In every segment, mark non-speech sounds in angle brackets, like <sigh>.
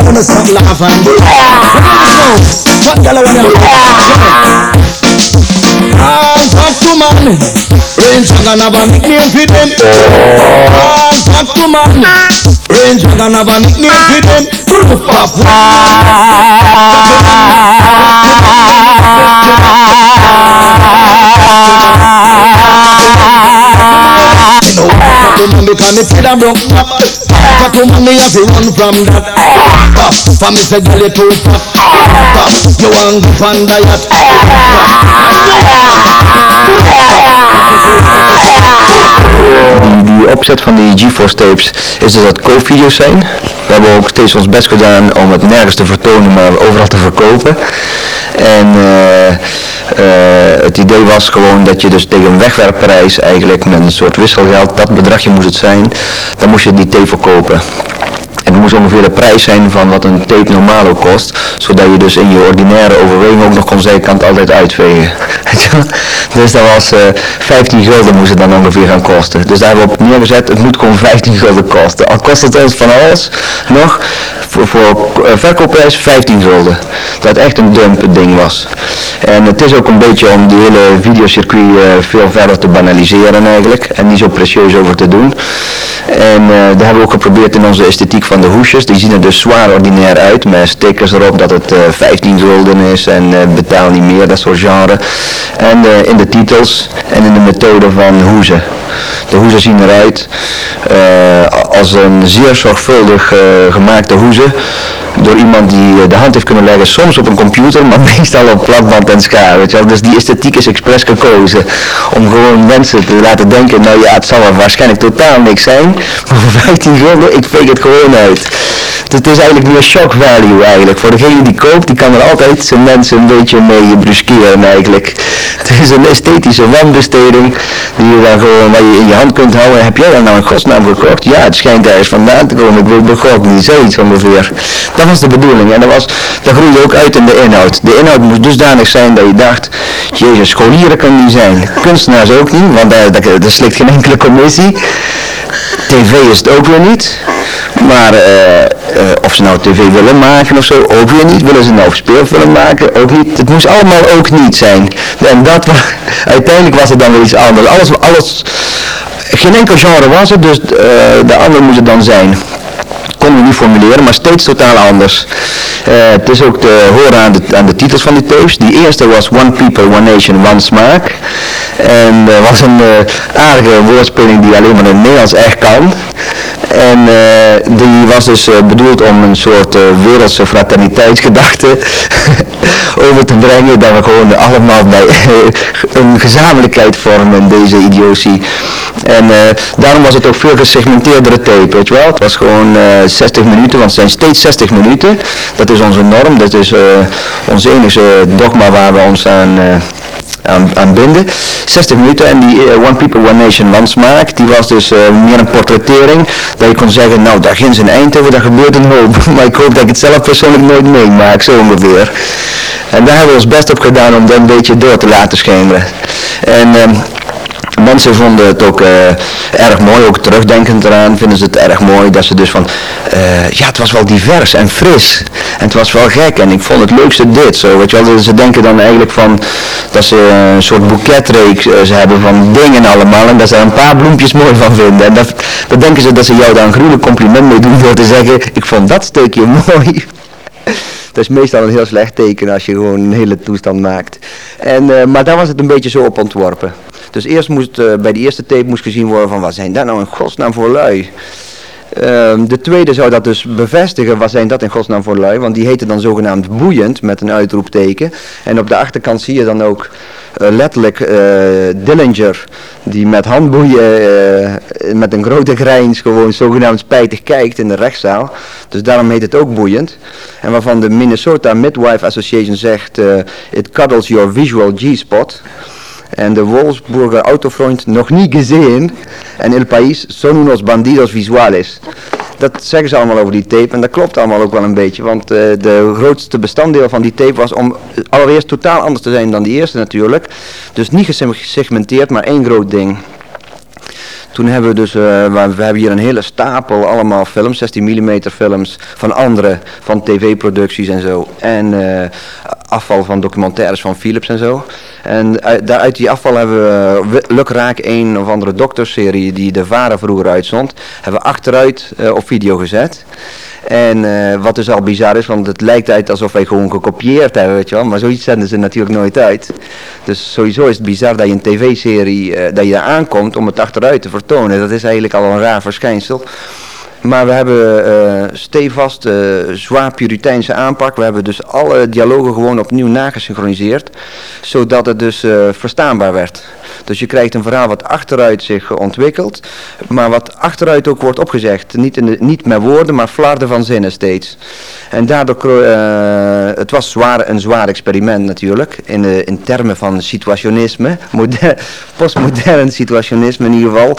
girl wanna suck and What girl wanna Ah, talk to man. Range gonna have a nickname for them Ah, talk to man. Range gonna have a nickname for them Proof of know Talk to man because me feel a broke back. Talk to man me have to run from that Ah, For me say girl you too on diet Die, opzet van die GeForce tapes is dat koopvideo's zijn. We hebben ook steeds ons best gedaan om het nergens te vertonen, maar overal te verkopen. En eh, eh, het idee was gewoon dat je dus tegen een wegwerpprijs eigenlijk met een soort wisselgeld, dat bedragje moest het zijn, dan moest je die tape verkopen. Moest ongeveer de prijs zijn van wat een tape normaal ook kost, zodat je dus in je ordinaire overweging ook nog kon zeggen, kan het altijd uitvegen. <laughs> Dus dat was eh 15 gulden moest het dan ongeveer gaan kosten. Dus daar hebben we op neergezet, het moet gewoon 15 gulden kosten. Al kost het ons van alles nog, voor, voor eh, verkoopprijs 15 gulden. Dat echt een dump ding was. En het is ook een beetje om die hele videocircuit eh, veel verder te banaliseren eigenlijk. En niet zo precieus over te doen. En eh, daar hebben we ook geprobeerd in onze esthetiek van de hoesjes. Die zien er dus zwaar ordinair uit. Met stickers erop dat het eh 15 gulden is en betaal niet meer, dat soort genre. En in de titels en in de methode van hoezen. De hoezen zien eruit als een zeer zorgvuldig gemaakte hoeze. Door iemand die eh, de hand heeft kunnen leggen, soms op een computer, maar <laughs> meestal op platband en schaar. Weet je wel? Dus die esthetiek is expres gekozen. Om gewoon mensen te laten denken, nou ja, het zal er waarschijnlijk totaal niks zijn. Maar voor <laughs> 15 gulden, ik veeg het gewoon uit. Het is eigenlijk meer shock value eigenlijk. Voor degene die koopt, die kan er altijd zijn mensen een beetje mee bruskeren eigenlijk. <laughs> Het is een esthetische wanbesteding die je dan gewoon, waar je in je hand kunt houden. Heb jij dat nou in godsnaam gekocht? Ja, het schijnt ergens vandaan te komen. Ik weet bij God niet, zoiets Dat was de bedoeling en dat, was, dat groeide ook uit in de inhoud. De inhoud moest dusdanig zijn dat je dacht, jezus, scholieren kan niet zijn. Kunstenaars ook niet, want daar, daar, slikt geen enkele commissie. TV is het ook weer niet. Maar eh, eh, of ze nou tv willen maken of zo, ook weer niet. Willen ze nou speelfilm maken, ook niet. Het moest allemaal ook niet zijn. En dat <laughs> uiteindelijk was het dan weer iets anders. Alles, alles, geen enkel genre was het, dus eh, de andere moest het dan zijn konden we niet formuleren, maar steeds totaal anders. Eh, het is ook te horen aan de, aan de titels van die tapes. Die eerste was One People, One Nation, One Smaak. En dat <laughs> was een eh, aardige woordspeling die alleen maar in Nederlands echt kan. En eh, die was dus eh, bedoeld om een soort eh, wereldse fraterniteitsgedachte <laughs> over te brengen. Dat we gewoon allemaal bij <laughs> een gezamenlijkheid vormen, deze idiotie. En eh, daarom was het ook veel gesegmenteerdere tape, weet je wel. Het was gewoon eh 60 minuten, want het zijn steeds 60 minuten. Dat is onze norm, dat is eh, ons enige dogma waar we ons aan... eh, aan, aan binden. 60 minuten en die eh, One People, One Nation landsmaak, die was dus eh, meer een portrettering. Dat je kon zeggen, nou daar ginds in Eindhoven, daar gebeurt een hoop. <laughs> maar ik hoop dat ik het zelf persoonlijk nooit meemaak, zo ongeveer. En daar hebben we ons best op gedaan om dat een beetje door te laten schemeren. En... ehm, Mensen vonden het ook eh, erg mooi, ook terugdenkend eraan, vinden ze het erg mooi dat ze dus van, eh, ja het was wel divers en fris en het was wel gek en ik vond het leukste dit, zo weet je wel, ze denken dan eigenlijk van dat ze een soort boeketreeks eh, ze hebben van dingen allemaal en dat ze er een paar bloempjes mooi van vinden en dat, dat denken ze dat ze jou daar een gruwelijk compliment mee doen door te zeggen, ik vond dat stukje <laughs> mooi. Dat is meestal een heel slecht teken als je gewoon een hele toestand maakt. En, maar daar was het een beetje zo op ontworpen. Dus eerst moest, eh, bij de eerste tape moest gezien worden van wat zijn dat nou in godsnaam voor lui. Ehm, de tweede zou dat dus bevestigen, wat zijn dat in godsnaam voor lui, want die heette dan zogenaamd boeiend met een uitroepteken. En op de achterkant zie je dan ook eh, letterlijk eh, Dillinger, die met handboeien, met een grote grijns gewoon zogenaamd spijtig kijkt in de rechtszaal. Dus daarom heet het ook boeiend. En waarvan de Minnesota Midwife Association zegt, it cuddles your visual G-spot. En de Wolfsburger Autofront nog niet gezien. En El País son unos bandidos visuales. Dat zeggen ze allemaal over die tape en dat klopt allemaal ook wel een beetje. Want eh, de grootste bestanddeel van die tape was om eh, allereerst totaal anders te zijn dan die eerste natuurlijk. Dus niet gesegmenteerd, maar één groot ding. Toen hebben we dus, uh, we hebben hier een hele stapel allemaal films, 16 mm films van andere, van tv-producties en zo. En uh, afval van documentaires van Philips en zo. En uit, daar, uit die afval hebben we lukraak een of andere dokterserie die de Varen vroeger uitzond, hebben we achteruit op video gezet. En uh, wat dus al bizar is, want het lijkt uit alsof wij gewoon gekopieerd hebben, weet je wel. Maar zoiets zenden ze natuurlijk nooit uit. Dus sowieso is het bizar dat je een tv-serie, uh, dat je daar aankomt om het achteruit te vertonen. Dat is eigenlijk al een raar verschijnsel. Maar we hebben uh, stevast, uh, zwaar puriteinse aanpak. We hebben dus alle dialogen gewoon opnieuw nagesynchroniseerd. Zodat het dus uh, verstaanbaar werd. Dus je krijgt een verhaal wat achteruit zich ontwikkelt. Maar wat achteruit ook wordt opgezegd. Niet, in niet met woorden, maar flarden van zinnen steeds. En daardoor, het was zwaar, een zwaar experiment natuurlijk. In, in termen van situationisme. Moder, <laughs> postmodern situationisme in ieder geval.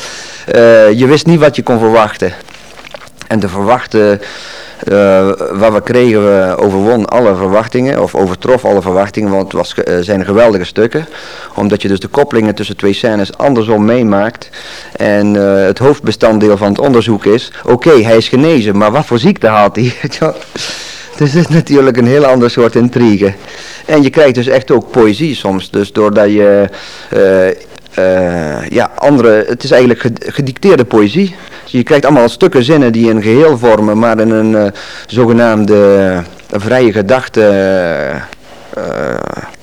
je wist niet wat je kon verwachten. En de verwachte, uh, wat we kregen, we overwon alle verwachtingen, of overtrof alle verwachtingen, want het was, uh, zijn geweldige stukken. Omdat je dus de koppelingen tussen twee scènes andersom meemaakt. En uh, het hoofdbestanddeel van het onderzoek is, oké, hij is genezen, maar wat voor ziekte had hij? <laughs> dus het is natuurlijk een heel ander soort intrigue. En je krijgt dus echt ook poëzie soms, dus doordat je... ja, andere, het is eigenlijk gedicteerde poëzie. Je krijgt allemaal stukken zinnen die een geheel vormen, maar in een uh, zogenaamde uh, vrije gedachte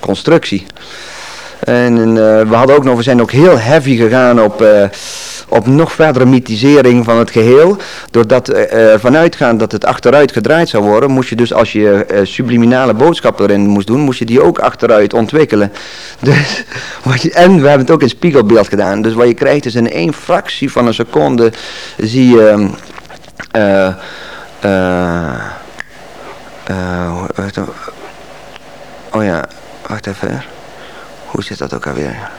constructie. En we hadden ook nog, we zijn ook heel heavy gegaan op op nog verdere mythisering van het geheel. Doordat uh, ervan uitgaan dat het achteruit gedraaid zou worden, moest je dus als je uh, subliminale boodschap erin moest doen, moest je die ook achteruit ontwikkelen. <laughs> Dus, en we hebben het ook in spiegelbeeld gedaan. Dus wat je krijgt is in één fractie van een seconde zie je... Uh, oh ja, wacht even. Hoe zit dat ook alweer?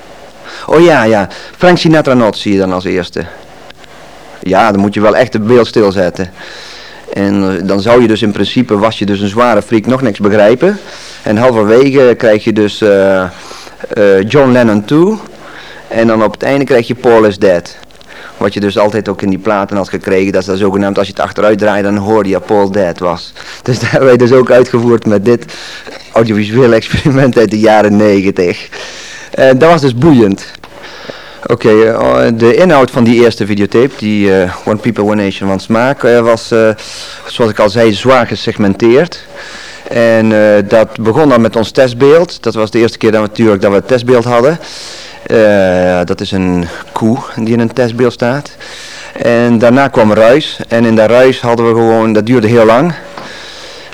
Oh ja, ja. Frank Sinatra Not zie je dan als eerste. Ja, dan moet je wel echt het beeld stilzetten. En eh, dan zou je dus in principe, was je dus een zware freak, nog niks begrijpen. En halverwege krijg je dus eh, eh, John Lennon 2. En dan op het einde krijg je Paul is Dead. Wat je dus altijd ook in die platen had gekregen, dat is dat zogenaamd als je het achteruit draaide, dan hoorde je Paul Dead was. Dus dat werd wij dus ook uitgevoerd met dit audiovisuele experiment uit de jaren 90 dat was dus boeiend. Oké, okay, uh, de inhoud van die eerste videotape, die uh, One People One Nation van Smaak, was, zoals ik al zei, zwaar gesegmenteerd. En dat begon dan met ons testbeeld. Dat was de eerste keer dat we natuurlijk dat we het testbeeld hadden. dat is een koe die in een testbeeld staat. En daarna kwam ruis. En in dat ruis hadden we gewoon, dat duurde heel lang.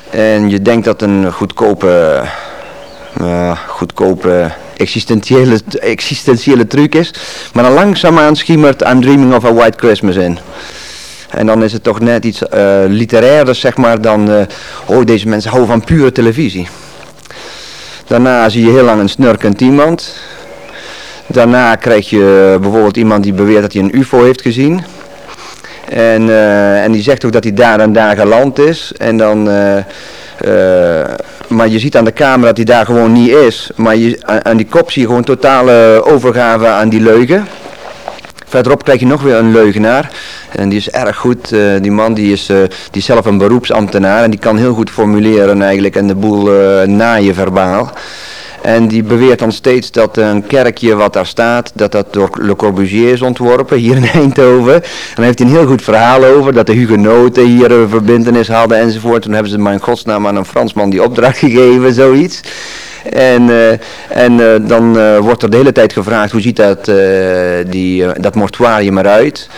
En je denkt dat een goedkope, goedkope existentiële, existentiële truc is. Maar dan langzaamaan schimmert I'm Dreaming of a White Christmas in. En dan is het toch net iets uh, literairder, zeg maar, dan... Uh, oh, deze mensen houden van pure televisie. Daarna zie je heel lang een snurkend iemand. Daarna krijg je bijvoorbeeld iemand die beweert dat hij een ufo heeft gezien. En, uh, en die zegt ook dat hij daar en daar geland is. En dan... Maar je ziet aan de camera dat hij daar gewoon niet is. Maar je, aan die kop zie je gewoon totale overgave aan die leugen. Verderop krijg je nog weer een leugenaar. En die is erg goed. Uh, die man die is, uh, die zelf een beroepsambtenaar. En die kan heel goed formuleren eigenlijk. En de boel uh, naaien verbaal. En die beweert dan steeds dat een kerkje wat daar staat, dat dat door Le Corbusier is ontworpen, hier in <laughs> Eindhoven. En heeft hij een heel goed verhaal over, dat de hugenoten hier een verbindenis hadden enzovoort. Toen hebben ze maar in godsnaam aan een Fransman die opdracht <laughs> gegeven, zoiets. En, uh, en uh, dan uh, wordt er de hele tijd gevraagd hoe ziet dat, die, dat mortuarium eruit.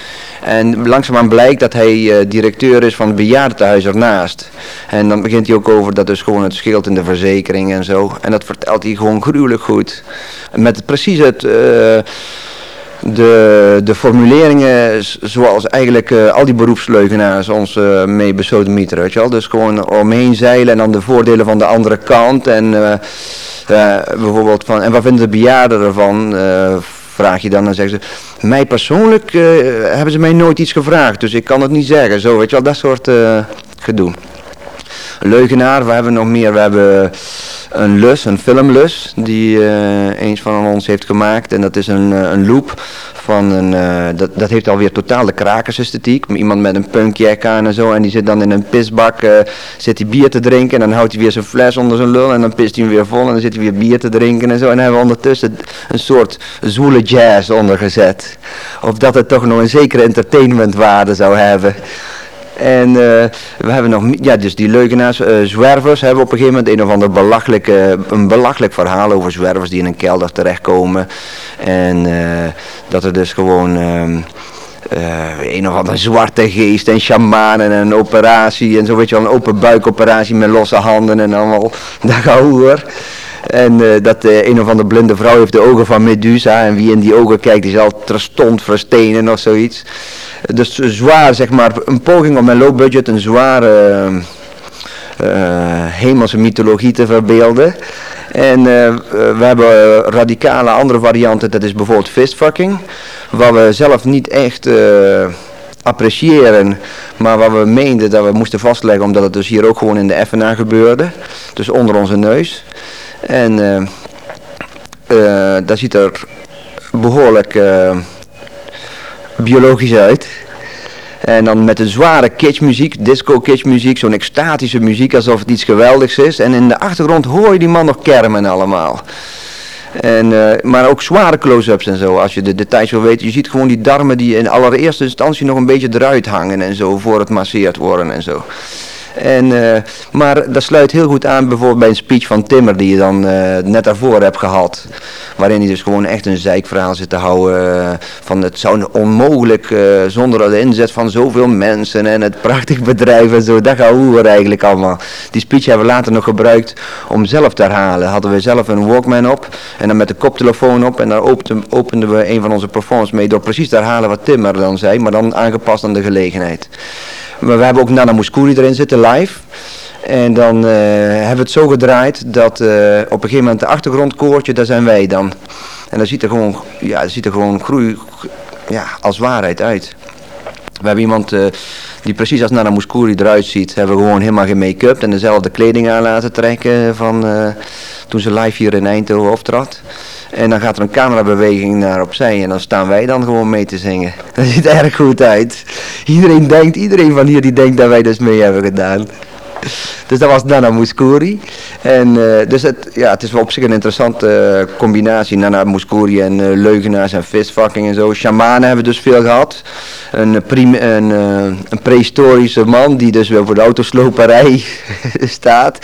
En langzaamaan blijkt dat hij directeur is van het bejaardentehuis ernaast. En dan begint hij ook over dat dus gewoon het scheelt in de verzekering en zo. En dat vertelt hij gewoon gruwelijk goed. Met precies het de, de formuleringen zoals eigenlijk uh, al die beroepsleugenaars ons uh, mee besodemieteren, weet je wel. Dus gewoon omheen zeilen en dan de voordelen van de andere kant en uh, bijvoorbeeld van, en wat vinden de bejaarden ervan, vraag je dan, dan zeggen ze, mij persoonlijk hebben ze mij nooit iets gevraagd, dus ik kan het niet zeggen, zo weet je wel, dat soort gedoe. Leugenaar, we hebben nog meer, we hebben een lus, een filmlus, die uh, eens van ons heeft gemaakt. En dat is een, een loop van een, uh, dat, dat heeft alweer totaal de krakersesthetiek. Iemand met een punkjack aan en zo. En die zit dan in een pisbak, zit hij bier te drinken. En dan houdt hij weer zijn fles onder zijn lul. En dan pist hij hem weer vol. En dan zit hij weer bier te drinken en zo. En hebben we ondertussen een soort zwoele jazz ondergezet. Of dat het toch nog een zekere entertainmentwaarde zou hebben. En uh, we hebben nog, ja, dus die leugenaars, uh, zwervers hebben op een gegeven moment een of ander belachelijke, een belachelijk verhaal over zwervers die in een kelder terechtkomen. En uh, dat er dus gewoon um, een of andere zwarte geest en shamanen en een operatie en zo weet je wel, een open buikoperatie met losse handen en allemaal, <laughs> dat hoor. En dat uh, een of andere blinde vrouw heeft de ogen van Medusa. En wie in die ogen kijkt, die zal terstond verstenen of zoiets. Dus zwaar, zeg maar, een poging om met low budget een zware uh, hemelse mythologie te verbeelden. En we hebben radicale andere varianten, dat is bijvoorbeeld fistfucking. Waar we zelf niet echt appreciëren, maar waar we meenden dat we moesten vastleggen, omdat het dus hier ook gewoon in de FNA gebeurde. Dus onder onze neus. En uh, dat ziet er behoorlijk biologisch uit. En dan met een zware kitschmuziek, disco kitschmuziek, zo'n extatische muziek alsof het iets geweldigs is. En in de achtergrond hoor je die man nog kermen allemaal. En, uh, maar ook zware close-ups en zo, als je de details wil weten. Je ziet gewoon die darmen die in allereerste instantie nog een beetje eruit hangen en zo, voor het masseerd worden en zo. En, uh, maar dat sluit heel goed aan bijvoorbeeld bij een speech van Timmer die je dan uh, net daarvoor hebt gehad. Waarin hij dus gewoon echt een zeikverhaal zit te houden uh, van het zou onmogelijk zonder de inzet van zoveel mensen en het prachtig bedrijf en zo. Dat gaat hoe eigenlijk allemaal. Die speech hebben we later nog gebruikt om zelf te herhalen. Hadden we zelf een Walkman op en dan met de koptelefoon op en daar openden, we een van onze performance mee door precies te herhalen wat Timmer dan zei, maar dan aangepast aan de gelegenheid. Maar we hebben ook Nana Mouskouri erin zitten live. En dan uh, hebben we het zo gedraaid dat uh, op een gegeven moment de achtergrondkoortje, daar zijn wij dan. En dat ziet er gewoon, ja, ziet er gewoon groei, ja, als waarheid uit. We hebben iemand uh, die precies als Nana Mouskouri eruit ziet, hebben we gewoon helemaal gemake-up en dezelfde kleding aan laten trekken van toen ze live hier in Eindhoven optrad. En dan gaat er een camerabeweging naar opzij en dan staan wij dan gewoon mee te zingen. <laughs> Dat ziet er erg goed uit. Iedereen denkt, iedereen van hier die denkt dat wij dus mee hebben gedaan. <laughs> Dus dat was Nana Mouskouri. En uh, dus het, ja, het is wel op zich een interessante uh, combinatie. Nana Mouskouri en uh, leugenaars en visvakking en zo. Shamanen hebben we dus veel gehad. Een, een prehistorische man die dus weer voor de autosloperij <laughs> staat.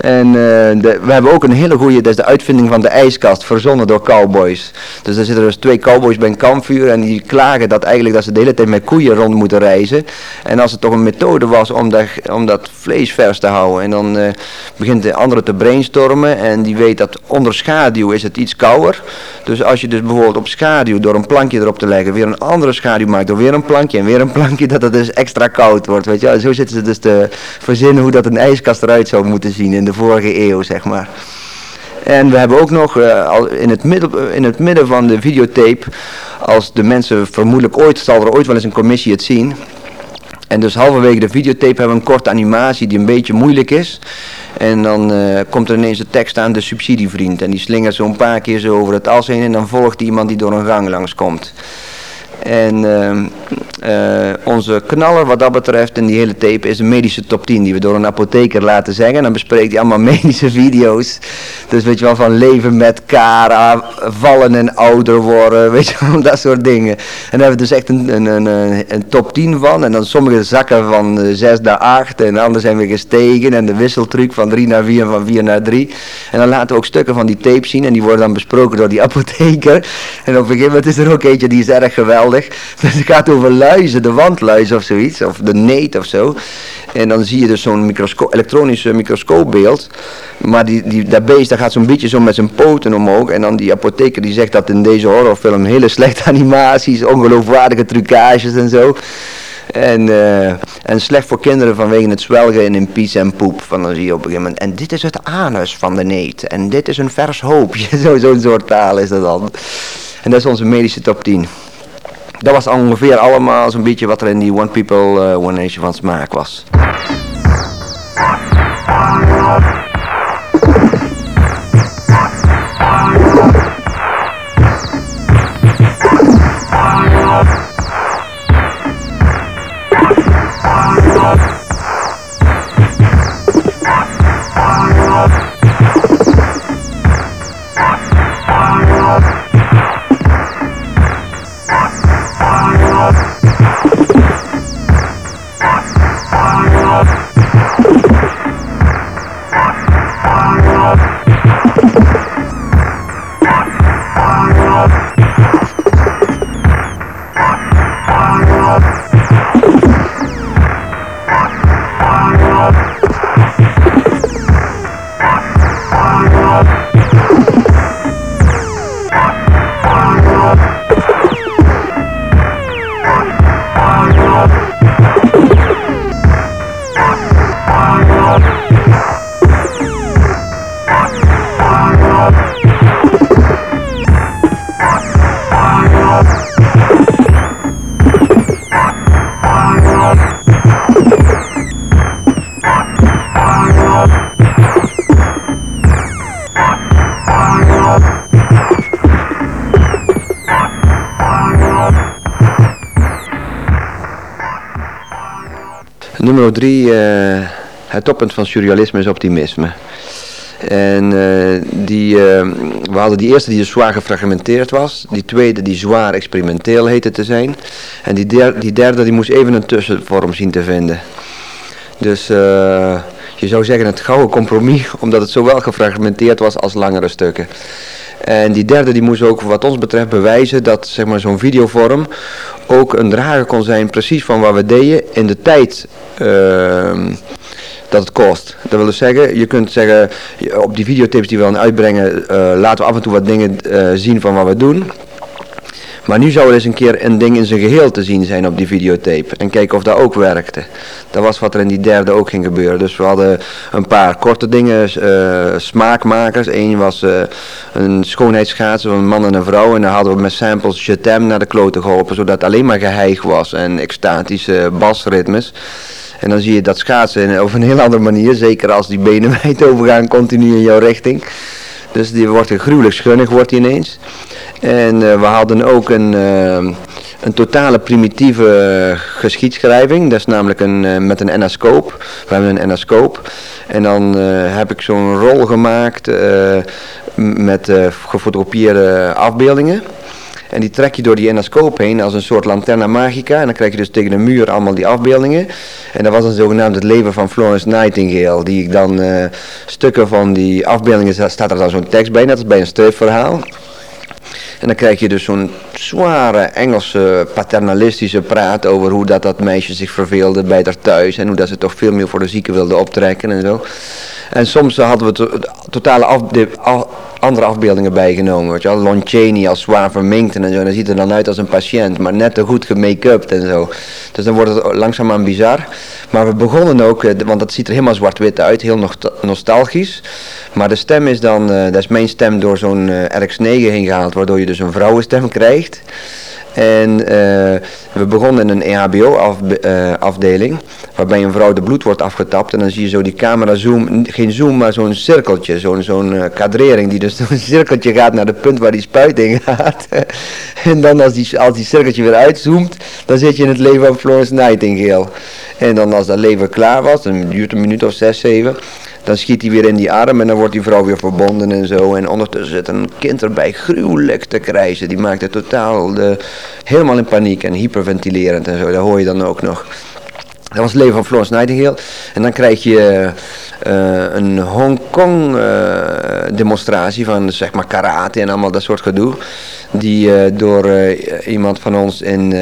En de, we hebben ook een hele goede, dat is de uitvinding van de ijskast, verzonnen door cowboys. Dus er zitten dus twee cowboys bij een kampvuur en die klagen dat eigenlijk dat ze de hele tijd met koeien rond moeten reizen. En als het toch een methode was om dat, om dat vlees vers te houden. En dan uh, begint de andere te brainstormen en die weet dat onder schaduw is het iets kouder. Dus als je dus bijvoorbeeld op schaduw door een plankje erop te leggen weer een andere schaduw maakt door weer een plankje en weer een plankje dat het dus extra koud wordt. Weet je? Zo zitten ze dus te verzinnen hoe dat een ijskast eruit zou moeten zien vorige eeuw, zeg maar. En we hebben ook nog al in, het midden, in het midden van de videotape, als de mensen vermoedelijk ooit, zal er ooit wel eens een commissie het zien. En dus halverwege de videotape hebben we een korte animatie die een beetje moeilijk is. En dan uh, komt er ineens de tekst aan de subsidievriend. En die slingert zo een paar keer zo over het as heen en dan volgt iemand die door een gang langskomt. En uh, uh, onze knaller wat dat betreft in die hele tape is een medische top 10 die we door een apotheker laten zeggen. En dan bespreekt hij allemaal <laughs> medische video's. Dus weet je wel, van leven met Kara, vallen en ouder worden, weet je wel, <laughs> dat soort dingen. En daar hebben we dus echt een, een, een, een top 10 van. En dan sommige zakken van 6 naar 8 en andere zijn weer gestegen. En de wisseltruc van 3 naar 4 en van 4 naar 3. En dan laten we ook stukken van die tape zien en die worden dan besproken door die <laughs> apotheker. En op een gegeven moment is er ook eentje die is erg geweldig. <laughs> Dus het gaat over luizen, de wandluizen of zoiets, of de neet of zo. En dan zie je dus zo'n microsco elektronische microscoopbeeld. Maar die, die, dat beest gaat zo'n beetje zo met zijn poten omhoog. En dan die apotheker die zegt dat in deze horrorfilm hele slechte <laughs> animaties, ongeloofwaardige trucages en zo. En, uh, en slecht voor kinderen vanwege het zwelgen in pies en poep. Van dan zie je op een gegeven moment. En dit is het anus van de neet. En dit is een vers hoopje. <laughs> Zo'n zo soort taal is dat dan. En dat is onze medische top 10 dat was ongeveer allemaal zo'n beetje wat er in die One People, uh, One Nation van smaak was. Mono 3, het toppunt van surrealisme is optimisme. En die, we hadden die eerste die zwaar gefragmenteerd was. Die tweede die zwaar experimenteel heette te zijn. En die, die derde die moest even een tussenvorm zien te vinden. Dus je zou zeggen het gouden compromis, <laughs> omdat het zowel gefragmenteerd was als langere stukken. En die derde die moest ook wat ons betreft bewijzen dat zeg maar, zo'n videovorm ook een drager kon zijn precies van wat we deden in de tijd dat het kost. Dat wil dus zeggen, je kunt zeggen op die videotips die we dan uitbrengen uh, laten we af en toe wat dingen uh, zien van wat we doen. Maar nu zou er eens een keer een ding in zijn geheel te zien zijn op die videotape. En kijken of dat ook werkte. Dat was wat er in die derde ook ging gebeuren. Dus we hadden een paar korte dingen, uh, smaakmakers. Eén was een schoonheidsschaatsen van een man en een vrouw. En dan hadden we met samples Je naar de kloten geholpen. Zodat het alleen maar geheig was en extatische basritmes. En dan zie je dat schaatsen op een heel andere manier. Zeker als die benen <laughs> wijd overgaan continu in jouw richting. Dus die wordt gruwelijk schunnig wordt ineens. En uh, we hadden ook een, uh, een totale primitieve geschiedschrijving. Dat is namelijk een, uh, met een enascoop. We hebben een enascoop. En dan heb ik zo'n rol gemaakt met gefotografeerde afbeeldingen. En die trek je door die enascoop heen als een soort lanterna magica. En dan krijg je dus tegen de muur allemaal die afbeeldingen. En dat was dan zogenaamd het leven van Florence Nightingale. Die ik dan stukken van die afbeeldingen, staat er dan zo'n tekst bij, net als bij een stripverhaal. En dan krijg je dus zo'n zware Engelse paternalistische praat over hoe dat, dat meisje zich verveelde bij haar thuis. En hoe dat ze toch veel meer voor de zieken wilde optrekken en zo. En soms hadden we to totale af, andere afbeeldingen bijgenomen. Weet je wel? Als zwaar verminkt en zo. Dan ziet er dan uit als een patiënt, maar net te goed gemake-upt en zo. Dus dan wordt het langzaamaan bizar. Maar we begonnen ook, eh, want dat ziet er helemaal zwart-wit uit, heel nostalgisch. Maar de stem is dan, uh, dat is mijn stem door zo'n uh, RX-9 heen gehaald, waardoor je dus een vrouwenstem krijgt. En uh, we begonnen in een EHBO-afdeling, waarbij een vrouw de bloed wordt afgetapt. En dan zie je zo die camera zoom, geen zoom, maar zo'n cirkeltje, zo'n zo'n uh, kadrering die dus <laughs> een cirkeltje gaat naar de punt waar die spuit in gaat. <laughs> en dan als die, als die cirkeltje weer uitzoomt, dan zit je in het leven van Florence Nightingale. En dan als dat leven klaar was, dan duurt een minuut of zes, zeven dan schiet hij weer in die arm en dan wordt die vrouw weer verbonden en zo. En ondertussen zit een kind erbij gruwelijk te krijzen. Die maakt het totaal de, helemaal in paniek en hyperventilerend en zo. Dat hoor je dan ook nog. Dat was het leven van Florence Nightingale. En dan krijg je uh, een Hongkong uh, demonstratie van zeg maar karate en allemaal dat soort gedoe. Die uh, door iemand van ons in,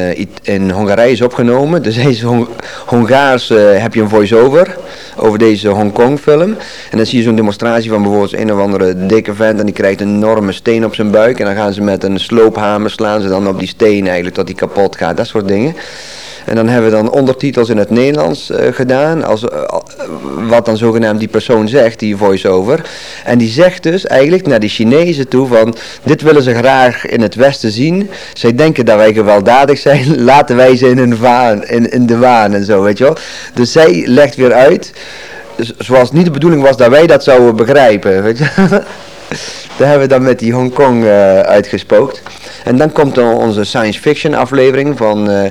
in Hongarije is opgenomen. Dus deze Hong Hongaars heb je een voice-over over deze Hongkong film. En dan zie je zo'n demonstratie van bijvoorbeeld een of andere dikke vent en die krijgt een enorme steen op zijn buik. En dan gaan ze met een sloophamer slaan ze dan op die steen eigenlijk tot die kapot gaat. Dat soort dingen. En dan hebben we dan ondertitels in het Nederlands uh, gedaan, als, uh, wat dan zogenaamd die persoon zegt, die voice-over. En die zegt dus eigenlijk naar die Chinezen toe van, dit willen ze graag in het Westen zien. Zij denken dat wij gewelddadig zijn, <laughs> laten wij ze in, hun vaan, in, in de waan en zo, weet je wel. Dus zij legt weer uit, zoals niet de bedoeling was dat wij dat zouden begrijpen, weet je <laughs> Daar hebben we dan met die Hongkong uh, uitgespookt. En dan komt onze science fiction aflevering van, uh,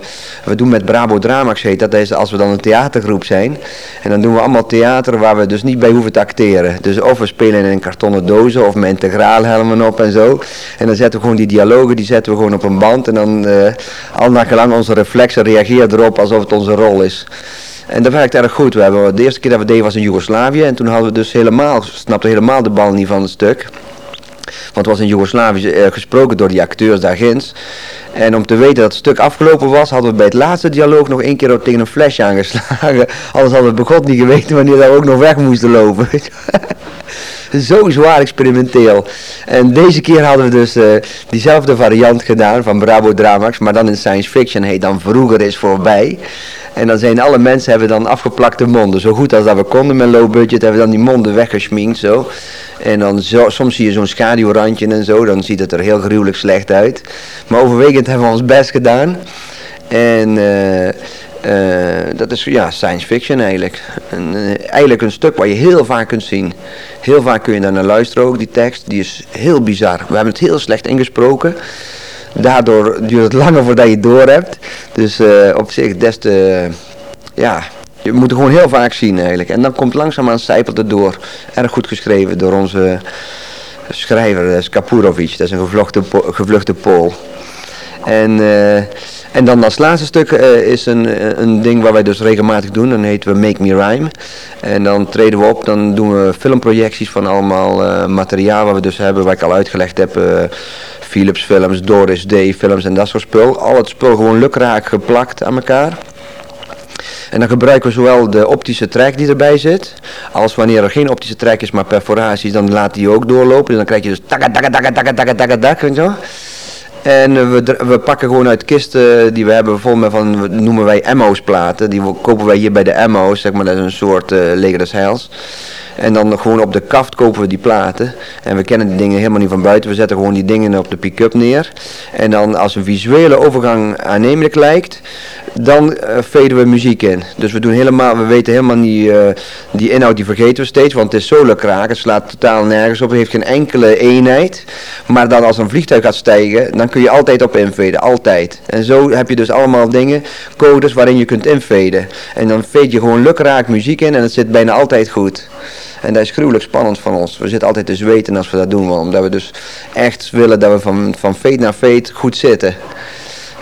we doen met Bravo Dramax heet dat, is als we dan een theatergroep zijn. En dan doen we allemaal theater waar we dus niet bij hoeven te acteren. Dus of we spelen in een kartonnen dozen of met integraalhelmen op en zo. En dan zetten we gewoon die dialogen, die zetten we gewoon op een band. En dan uh, al naar gelang onze reflexen reageren erop alsof het onze rol is. En dat werkt erg goed. We hebben, de eerste keer dat we deden was in Joegoslavië. En toen hadden we dus helemaal, snapte helemaal de bal niet van het stuk. Want het was in Joegoslavië uh, gesproken door die acteurs daar ginds. En om te weten dat het stuk afgelopen was, hadden we bij het laatste dialoog nog één keer tegen een flesje aangeslagen. <laughs> Anders hadden we begot niet geweten wanneer we ook nog weg moesten lopen. Zo zwaar experimenteel. En deze keer hadden we dus uh, diezelfde variant gedaan van Bravo Dramax, maar dan in science fiction heet dan Vroeger is voorbij. En dan zijn alle mensen hebben dan afgeplakte monden. Zo goed als dat we konden met low budget hebben we dan die monden weggesminkt zo. En dan zo, soms zie je zo'n schaduwrandje en zo. Dan ziet het er heel gruwelijk slecht uit. Maar overwegend hebben we ons best gedaan. En uh, dat is ja, science fiction eigenlijk. En, uh, eigenlijk een stuk waar je heel vaak kunt zien. Heel vaak kun je daar naar luisteren ook, die tekst. Die is heel bizar. We hebben het heel slecht ingesproken. Daardoor duurt het langer voordat je het door hebt. Dus uh, op zich des te, ja, je moet het gewoon heel vaak zien eigenlijk. En dan komt langzaamaan zijpelt het door. Erg goed geschreven door onze schrijver Skapurovic. Dat is een gevluchte, gevluchte Pool. En, en dan als laatste stuk uh, is een, een ding waar wij dus regelmatig doen. Dan heten we Make Me Rhyme. En dan treden we op, dan doen we filmprojecties van allemaal materiaal wat we dus hebben, waar ik al uitgelegd heb. Philips films, Doris Day films en dat soort spul. Al het spul gewoon lukraak geplakt aan elkaar. En dan gebruiken we zowel de optische trek die erbij zit, als wanneer er geen optische trek is, maar perforaties, dan laat die ook doorlopen. Dus dan krijg je dus takka takka takka takka takka takka weet je wel. En we, we pakken gewoon uit kisten die we hebben, bijvoorbeeld van, noemen wij Emmo's platen. Die kopen wij hier bij de Emmo's, zeg maar, dat is een soort uh, leger des heils. En dan gewoon op de kaft kopen we die platen. En we kennen die dingen helemaal niet van buiten. We zetten gewoon die dingen op de pick-up neer. En dan als een visuele overgang aannemelijk lijkt, dan veden we muziek in. Dus we doen helemaal, we weten helemaal niet, die inhoud die vergeten we steeds, want het is solo kraken, het slaat totaal nergens op, het heeft geen enkele eenheid. Maar dan als een vliegtuig gaat stijgen, dan kun je altijd op inveden, altijd. En zo heb je dus allemaal dingen, codes waarin je kunt inveden. En dan veed je gewoon lukraak muziek in en het zit bijna altijd goed. En dat is gruwelijk spannend van ons. We zitten altijd te zweten als we dat doen, omdat we dus echt willen dat we van, van veet naar veet goed zitten.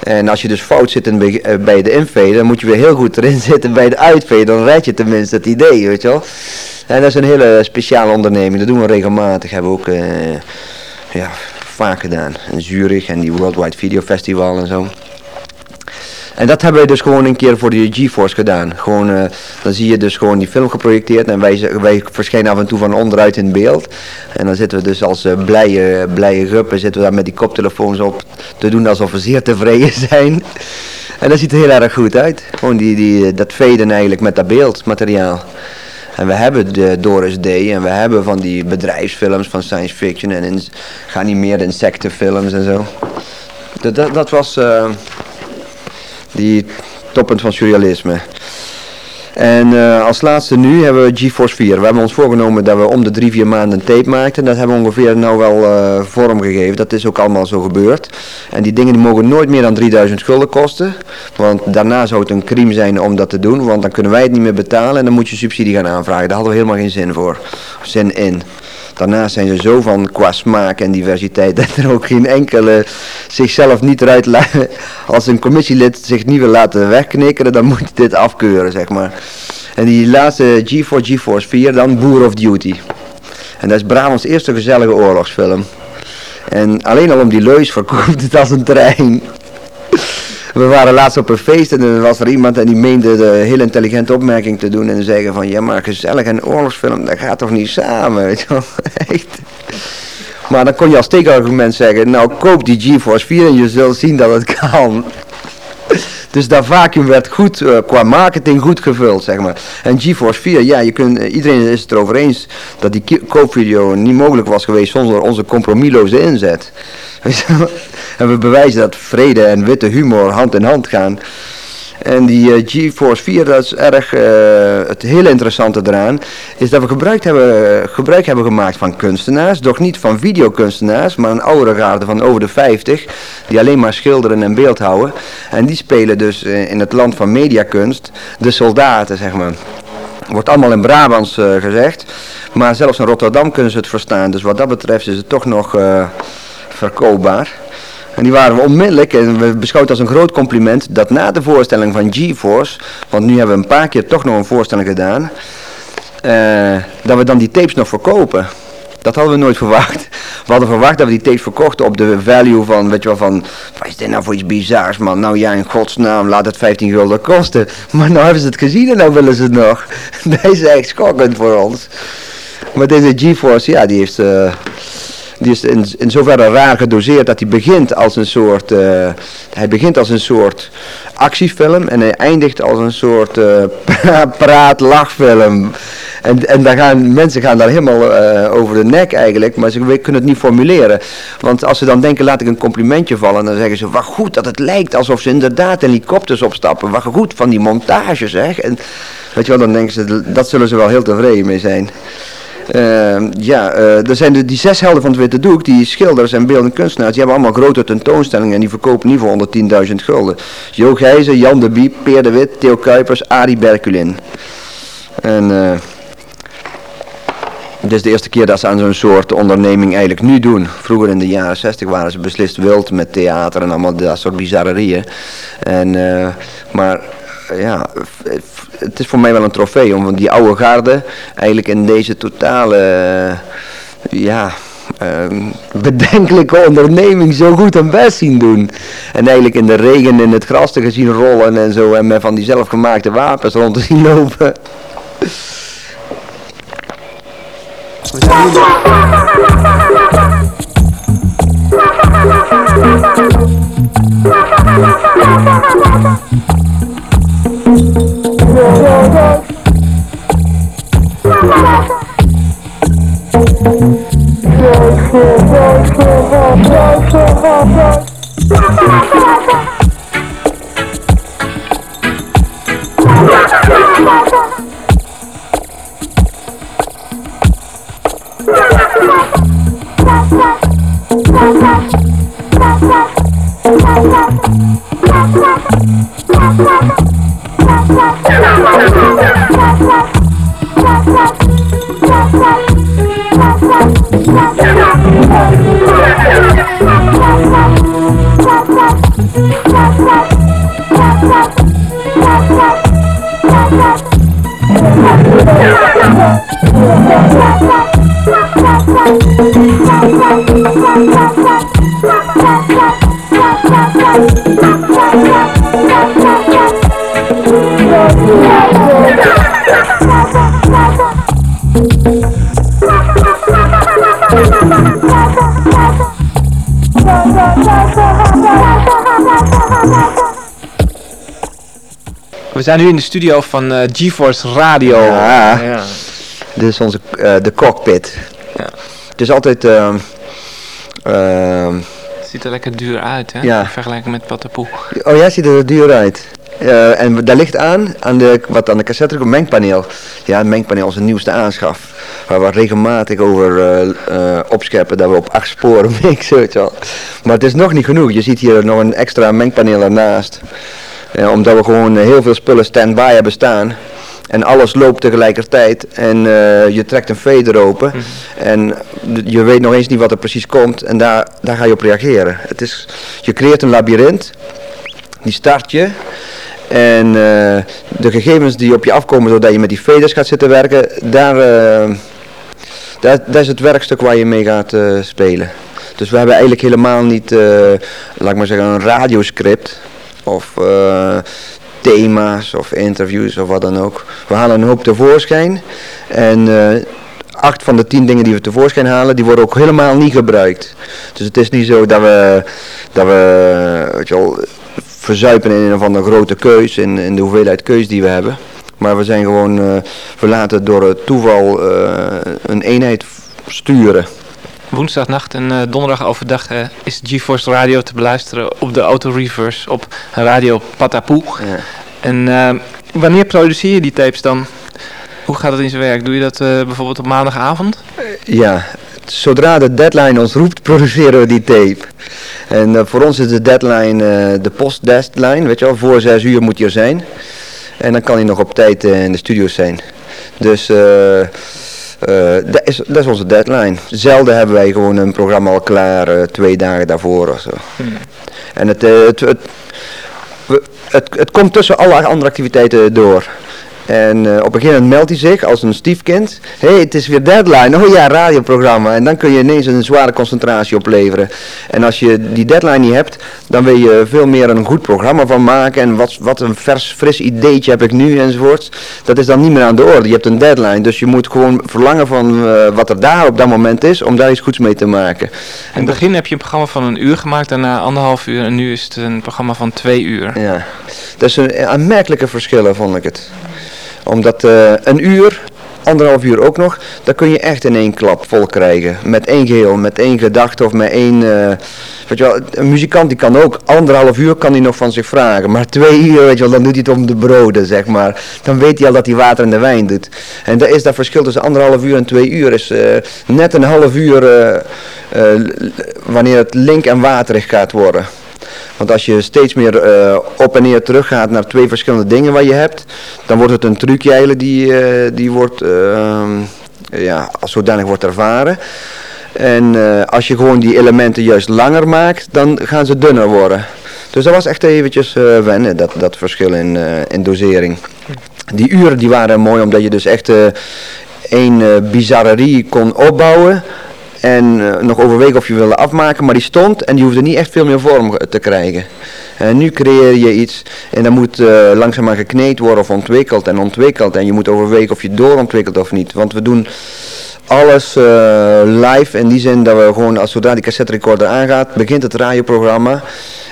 En als je dus fout zit in, bij eh, de inveden, dan moet je weer heel goed erin <laughs> zitten bij de uitveden. Dan red je tenminste het idee, weet je wel. En dat is een hele speciale onderneming. Dat doen we regelmatig. Hebben we ook uh, ja, vaak gedaan. In Zurich en die Worldwide Video Festival en zo. En dat hebben we dus gewoon een keer voor de GeForce gedaan. Gewoon, uh, dan zie je dus gewoon die film geprojecteerd en wij, wij verschijnen af en toe van onderuit in beeld. En dan zitten we dus als uh, blije, blije ruppen, zitten we daar met die koptelefoons op te doen alsof we zeer tevreden <laughs> zijn. En dat ziet er heel erg goed uit. Gewoon die, die, dat veden eigenlijk met dat beeldmateriaal. En we hebben de Doris Day en we hebben van die bedrijfsfilms van science fiction en in, geanimeerde insectenfilms en zo. Dat, dat, dat was... Uh, die toppunt van surrealisme. En uh, als laatste nu hebben we GeForce 4. We hebben ons voorgenomen dat we om de drie, vier maanden een tape maakten. Dat hebben we ongeveer nou wel uh, vorm gegeven. Dat is ook allemaal zo gebeurd. En die dingen die mogen nooit meer dan 3000 gulden kosten. Want daarna zou het een crime zijn om dat te doen. Want dan kunnen wij het niet meer betalen en dan moet je subsidie gaan aanvragen. Daar hadden we helemaal geen zin voor. Zin in. Daarnaast zijn ze zo van qua smaak en diversiteit <laughs> dat er ook geen enkele zichzelf niet eruit laten. <laughs> Als een commissielid zich niet wil laten wegknikkeren, dan moet dit afkeuren, zeg maar. En die laatste G4 GeForce 4, dan Boer of Duty. En dat is Brabants eerste gezellige oorlogsfilm. En alleen al om die leus verkoopt het als een trein. We waren laatst op een feest en er was er iemand en die meende de heel intelligente opmerking te doen en zeggen van ja maar gezellig en oorlogsfilm dat gaat toch niet samen, <laughs> weet je wel, echt. Maar dan kon je als tegenargument zeggen, nou koop die GeForce 4 en je zult zien dat het kan. <laughs> Dus dat vacuüm werd goed, uh, qua marketing goed gevuld, zeg maar. En GeForce 4, ja, je kunt, iedereen is het erover eens dat die koopvideo niet mogelijk was geweest zonder onze compromisloze inzet. <laughs> En we bewijzen dat vrede en witte humor hand in hand gaan. En die uh, GeForce 4, dat is erg, uh, het hele interessante eraan, is dat we gebruik hebben, gebruik hebben gemaakt van kunstenaars, doch niet van videokunstenaars, maar een oudere garde van over de 50, die alleen maar schilderen en beeldhouden. En die spelen dus uh, in het land van mediakunst de soldaten, zeg maar. Wordt allemaal in Brabants gezegd, maar zelfs in Rotterdam kunnen ze het verstaan. Dus wat dat betreft is het toch nog verkoopbaar. En die waren we onmiddellijk, en we beschouwden als een groot compliment, dat na de voorstelling van GeForce, want nu hebben we een paar keer toch nog een voorstelling gedaan, uh, dat we dan die tapes nog verkopen. Dat hadden we nooit <laughs> verwacht. We hadden verwacht dat we die tapes verkochten op de value van, weet je wel, van, wat is dit nou voor iets bizars man? Nou ja, in godsnaam, laat het 15 gulden kosten. <laughs> Maar nou hebben ze het gezien en nou willen ze het nog. <laughs> Dat is echt schokkend voor ons. Maar deze GeForce, ja, die heeft... Uh, die is in, in zoverre raar gedoseerd dat hij begint als een soort, uh, hij begint als een soort actiefilm en hij eindigt als een soort uh, <laughs> praat-lachfilm. En, en daar gaan, mensen gaan daar helemaal uh, over de nek eigenlijk, maar ze kunnen het niet formuleren. Want als ze dan denken, laat ik een complimentje vallen, dan zeggen ze, wat goed dat het lijkt alsof ze inderdaad helikopters opstappen. Wat goed van die montage zeg. En weet je wel, dan denken ze, dat zullen ze wel heel tevreden mee zijn. Ehm, ja, eh, er zijn de, die zes helden van het Witte Doek, die schilders en beeldend kunstenaars, die hebben allemaal grote tentoonstellingen en die verkopen ieder geval 110.000 gulden. Jo Gijzen, Jan de Biep, Peer de Wit, Theo Kuipers, Arie Berkulin. En uh, dit is de eerste keer dat ze aan zo'n soort onderneming eigenlijk nu doen. Vroeger in de jaren 60 waren ze beslist wild met theater en allemaal dat soort bizarrerie. En, uh, maar ja, het is voor mij wel een trofee om die oude garde eigenlijk in deze totale, ja, uh, bedenkelijke onderneming zo goed hun best zien doen. En eigenlijk in de regen in het gras te zien rollen en zo en met van die zelfgemaakte wapens rond te zien lopen. Zijn nu in de studio van uh, GeForce Radio. Ja, ja. dit is onze, uh, de cockpit. Ja. Het is altijd... Uh, het ziet er lekker duur uit, hè? Ja. Vergelijken met Patapoe. Oh ja, ziet er duur uit. Uh, en daar ligt aan, aan de, wat aan de cassette een mengpaneel. Ja, het mengpaneel is de nieuwste aanschaf. Waar we regelmatig over uh, uh, opscheppen dat we op acht sporen <laughs> mixen, Maar het is nog niet genoeg. Je ziet hier nog een extra mengpaneel ernaast. Omdat we gewoon heel veel spullen stand-by hebben staan. En alles loopt tegelijkertijd en je trekt een fader open mm -hmm. en je weet nog eens niet wat er precies komt en daar, daar ga je op reageren. Het is, je creëert een labyrint, die start je en uh, de gegevens die op je afkomen zodat je met die faders gaat zitten werken, daar, uh, daar, is het werkstuk waar je mee gaat spelen. Dus we hebben eigenlijk helemaal niet, laat ik maar zeggen, een radioscript of thema's of interviews of wat dan ook. We halen een hoop tevoorschijn en acht van de tien dingen die we tevoorschijn halen, die worden ook helemaal niet gebruikt. Dus het is niet zo dat we, dat we weet je wel, verzuipen in een of andere grote keus, in, in de hoeveelheid keus die we hebben. Maar we zijn gewoon, uh, we laten door het toeval een eenheid sturen. Woensdagnacht en uh, donderdag overdag is GeForce Radio te beluisteren op de Auto Reverse op Radio Patapoe. Ja. En wanneer produceer je die tapes dan? Hoe gaat het in zijn werk? Doe je dat bijvoorbeeld op maandagavond? Ja, zodra de deadline ons roept, produceren we die tape. En voor ons is de deadline de post-deadline, weet je wel, voor zes uur moet je er zijn. En dan kan hij nog op tijd in de studio zijn. Dus dat, is, dat is onze deadline. Zelden hebben wij gewoon een programma al klaar, twee dagen daarvoor of zo. Hmm. En het, het, het, het, het komt tussen alle andere activiteiten door. En uh, op een gegeven moment meldt hij zich als een stiefkind. Hé, hey, het is weer deadline. Oh ja, radioprogramma. En dan kun je ineens een zware concentratie opleveren. En als je die deadline niet hebt, dan wil je veel meer een goed programma van maken. En wat, wat een vers, fris ideetje heb ik nu enzovoort. Dat is dan niet meer aan de orde. Je hebt een deadline. Dus je moet gewoon verlangen van uh, wat er daar op dat moment is, om daar iets goeds mee te maken. In het begin heb je een programma van een uur gemaakt, daarna anderhalf uur. En nu is het een programma van twee uur. Ja, dat is een aanmerkelijke verschillen, vond ik het omdat uh, een uur anderhalf uur ook nog, dan kun je echt in één klap vol krijgen. Met één geheel, met één gedachte of met één... eh, weet je wel, een muzikant die kan ook anderhalf uur kan hij nog van zich vragen. Maar twee uur, weet je wel, dan doet hij het om de broden, zeg maar. Dan weet hij al dat hij water in de wijn doet. En dat is dat verschil tussen anderhalf uur en twee uur. Is eh, net een half uur eh, eh, wanneer het link en waterig gaat worden. Want als je steeds meer eh, op en neer teruggaat naar twee verschillende dingen wat je hebt, dan wordt het een trucje eigenlijk die, eh, die wordt, ehm, ja, als zodanig wordt ervaren. En eh, als je gewoon die elementen juist langer maakt, dan gaan ze dunner worden. Dus dat was echt eventjes wennen, dat, dat verschil in, in dosering. Die uren die waren mooi, omdat je dus echt één bizarrerie kon opbouwen. En eh, nog overwegen of je wilde afmaken, maar die stond en die hoefde niet echt veel meer vorm te krijgen. En nu creëer je iets en dat moet eh langzaamaan gekneed worden of ontwikkeld en ontwikkeld. En je moet overwegen of je doorontwikkelt of niet. Want we doen alles eh, live in die zin dat we gewoon, als zodra die cassette recorder aangaat, begint het radioprogramma.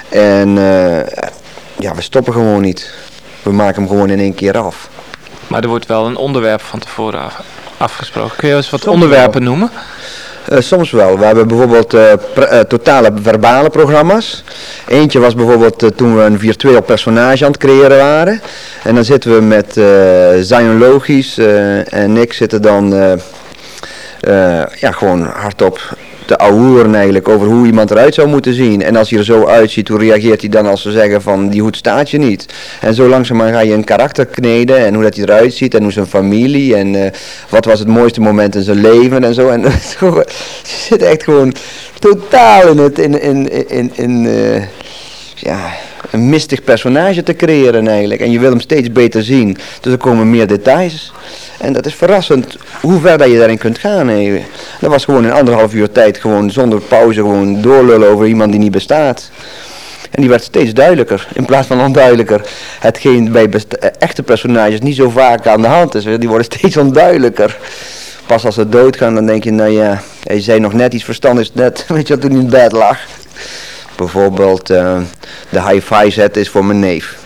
En ja, we stoppen gewoon niet. We maken hem gewoon in één keer af. Maar er wordt wel een onderwerp van tevoren af- afgesproken. Kun je eens wat Soms onderwerpen noemen? Eh, soms wel. We hebben bijvoorbeeld eh, eh, totale verbale programma's. Eentje was bijvoorbeeld toen we een virtueel personage aan het creëren waren. En dan zitten we met Zion Logisch eh, en ik zitten dan ja, gewoon hardop te ouwen eigenlijk over hoe iemand eruit zou moeten zien. En als hij er zo uitziet, hoe reageert hij dan als ze zeggen van die hoed staat je niet. En zo langzaamaan ga je een karakter kneden en hoe dat hij eruit ziet en hoe zijn familie en eh, wat was het mooiste moment in zijn leven en zo. En <laughs> je zit echt gewoon totaal in het, in, in, in, in eh, ja, een mistig personage te creëren eigenlijk. En je wil hem steeds beter zien. Dus er komen meer details. En dat is verrassend hoe ver dat je daarin kunt gaan. Dat was gewoon in anderhalf uur tijd gewoon zonder pauze gewoon doorlullen over iemand die niet bestaat. En die werd steeds duidelijker in plaats van onduidelijker. Hetgeen bij eh, echte personages niet zo vaak aan de hand is. Die worden <laughs> steeds onduidelijker. Pas als ze doodgaan dan denk je, nou ja, hij zei nog net iets verstandigs net, <laughs> weet je wat toen in bed lag. Bijvoorbeeld eh, de hi-fi set is voor mijn neef.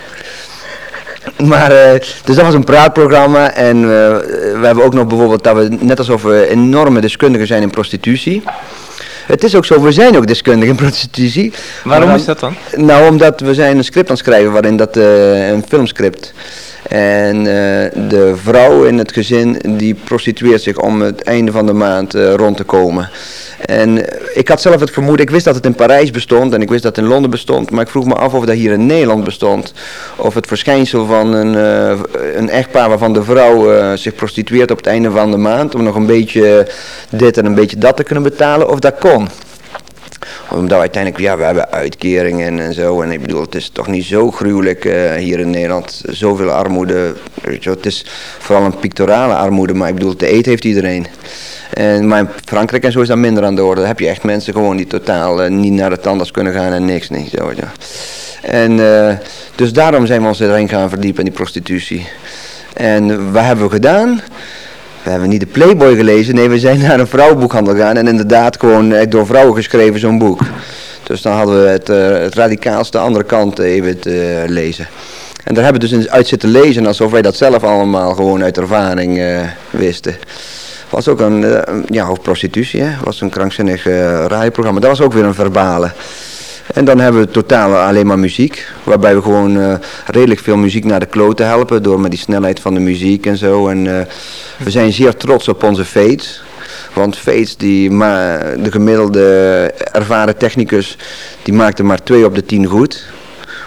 Maar, eh, dus dat was een praatprogramma en eh, we hebben ook nog bijvoorbeeld dat we, net alsof we enorme deskundigen zijn in prostitutie. Het is ook zo, we zijn ook deskundigen in prostitutie. Waarom is dat dan? Nou, omdat we zijn een script aan het schrijven waarin dat, een filmscript. En eh, de vrouw in het gezin die prostitueert zich om het einde van de maand eh, rond te komen. En eh, ik had zelf het vermoeden, ik wist dat het in Parijs bestond en ik wist dat het in Londen bestond, maar ik vroeg me af of dat hier in Nederland bestond. Of het verschijnsel van een, een echtpaar waarvan de vrouw zich prostitueert op het einde van de maand om nog een beetje dit en een beetje dat te kunnen betalen, of dat kon omdat uiteindelijk, ja, we hebben uitkeringen en zo. En ik bedoel, het is toch niet zo gruwelijk eh, hier in Nederland. Zoveel armoede. Weet je, het is vooral een pictorale armoede, maar ik bedoel, te eten heeft iedereen. En, maar in Frankrijk en zo is dat minder aan de orde. Dan heb je echt mensen gewoon die totaal eh, niet naar de tandarts kunnen gaan en niks niet. Zo, wel. En eh, dus daarom zijn we ons erin gaan verdiepen in die prostitutie. En wat hebben we gedaan? We hebben niet de Playboy gelezen, nee, we zijn <laughs> naar een vrouwenboekhandel gegaan en inderdaad gewoon echt door vrouwen geschreven zo'n boek. Dus dan hadden we het, eh, het radicaalste andere kant even te lezen. En daar hebben we dus uit zitten lezen alsof wij dat zelf allemaal gewoon uit ervaring eh, wisten. Was ook een, eh, ja, over prostitutie, hè. Was een krankzinnig eh radioprogramma. Dat was ook weer een verbale. En dan hebben we totaal alleen maar muziek. Waarbij we gewoon eh, redelijk veel muziek naar de kloten helpen. Door met die snelheid van de muziek en zo. En eh, we zijn zeer trots op onze fades. Want fades, die de gemiddelde ervaren technicus, die maakt er maar twee op de tien goed.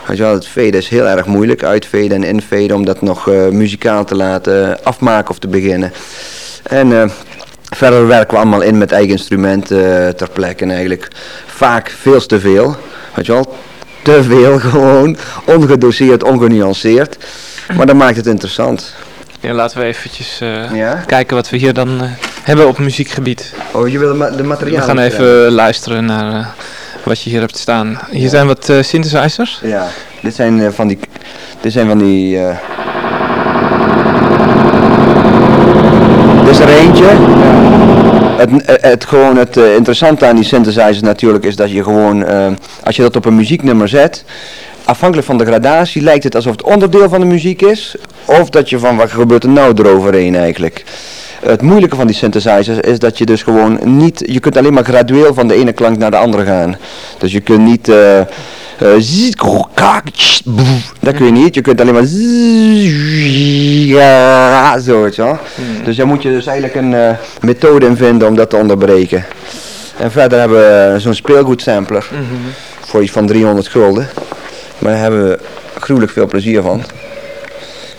Weet je het faden is heel erg moeilijk. Uitfaden en infaden om dat nog eh, muzikaal te laten afmaken of te beginnen. En verder werken we allemaal in met eigen instrumenten ter plekke en eigenlijk vaak veel te veel. Weet je wel, te veel <laughs> gewoon, ongedoseerd, ongenuanceerd. Maar dat maakt het interessant. Ja, laten we eventjes eh, Ja? kijken wat we hier dan eh, hebben op muziekgebied. Oh, je wil de, ma- de materialen? We gaan even luisteren naar eh, wat je hier hebt staan. Hier zijn wat synthesizers. Ja, dit zijn van die, dit zijn van die, dit is er eentje. Het, eh, het, gewoon het eh, interessante aan die synthesizers natuurlijk is dat je gewoon, eh, als je dat op een muzieknummer zet, afhankelijk van de gradatie lijkt het alsof het onderdeel van de muziek is. Of dat je van wat gebeurt er nou eroverheen eigenlijk. Het moeilijke van die synthesizers is dat je dus gewoon niet, je kunt alleen maar gradueel van de ene klank naar de andere gaan. Dus je kunt niet, uh, dat kun je niet. Je kunt alleen maar zo, weet je wel. Hmm. Dus daar moet je dus eigenlijk een uh, methode in vinden om dat te onderbreken. En verder hebben we zo'n speelgoedsampler mm -hmm. voor iets van 300 gulden. Maar daar hebben we gruwelijk veel plezier van.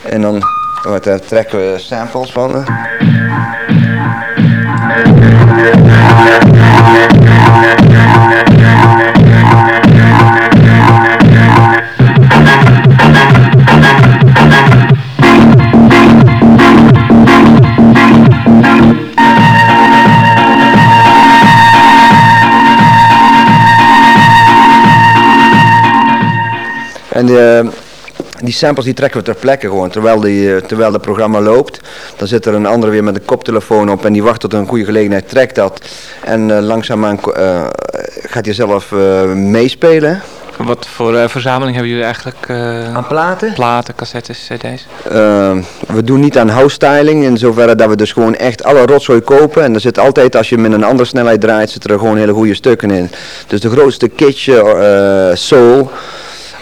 En dan wat, trekken we samples van. En uh, die samples die trekken we ter plekke gewoon, terwijl, die, eh, terwijl het programma loopt. Dan zit er een andere weer met een koptelefoon op en die wacht tot een goede gelegenheid, trekt dat. En uh, langzaamaan uh, gaat hij zelf meespelen. Wat voor verzameling hebben jullie eigenlijk? aan platen? Platen, cassettes, cd's? we doen niet aan house styling, in zoverre dat we dus gewoon echt alle rotzooi kopen. En er zit altijd, als je met een andere snelheid draait, zitten er gewoon hele goede stukken in. Dus de grootste kitje, soul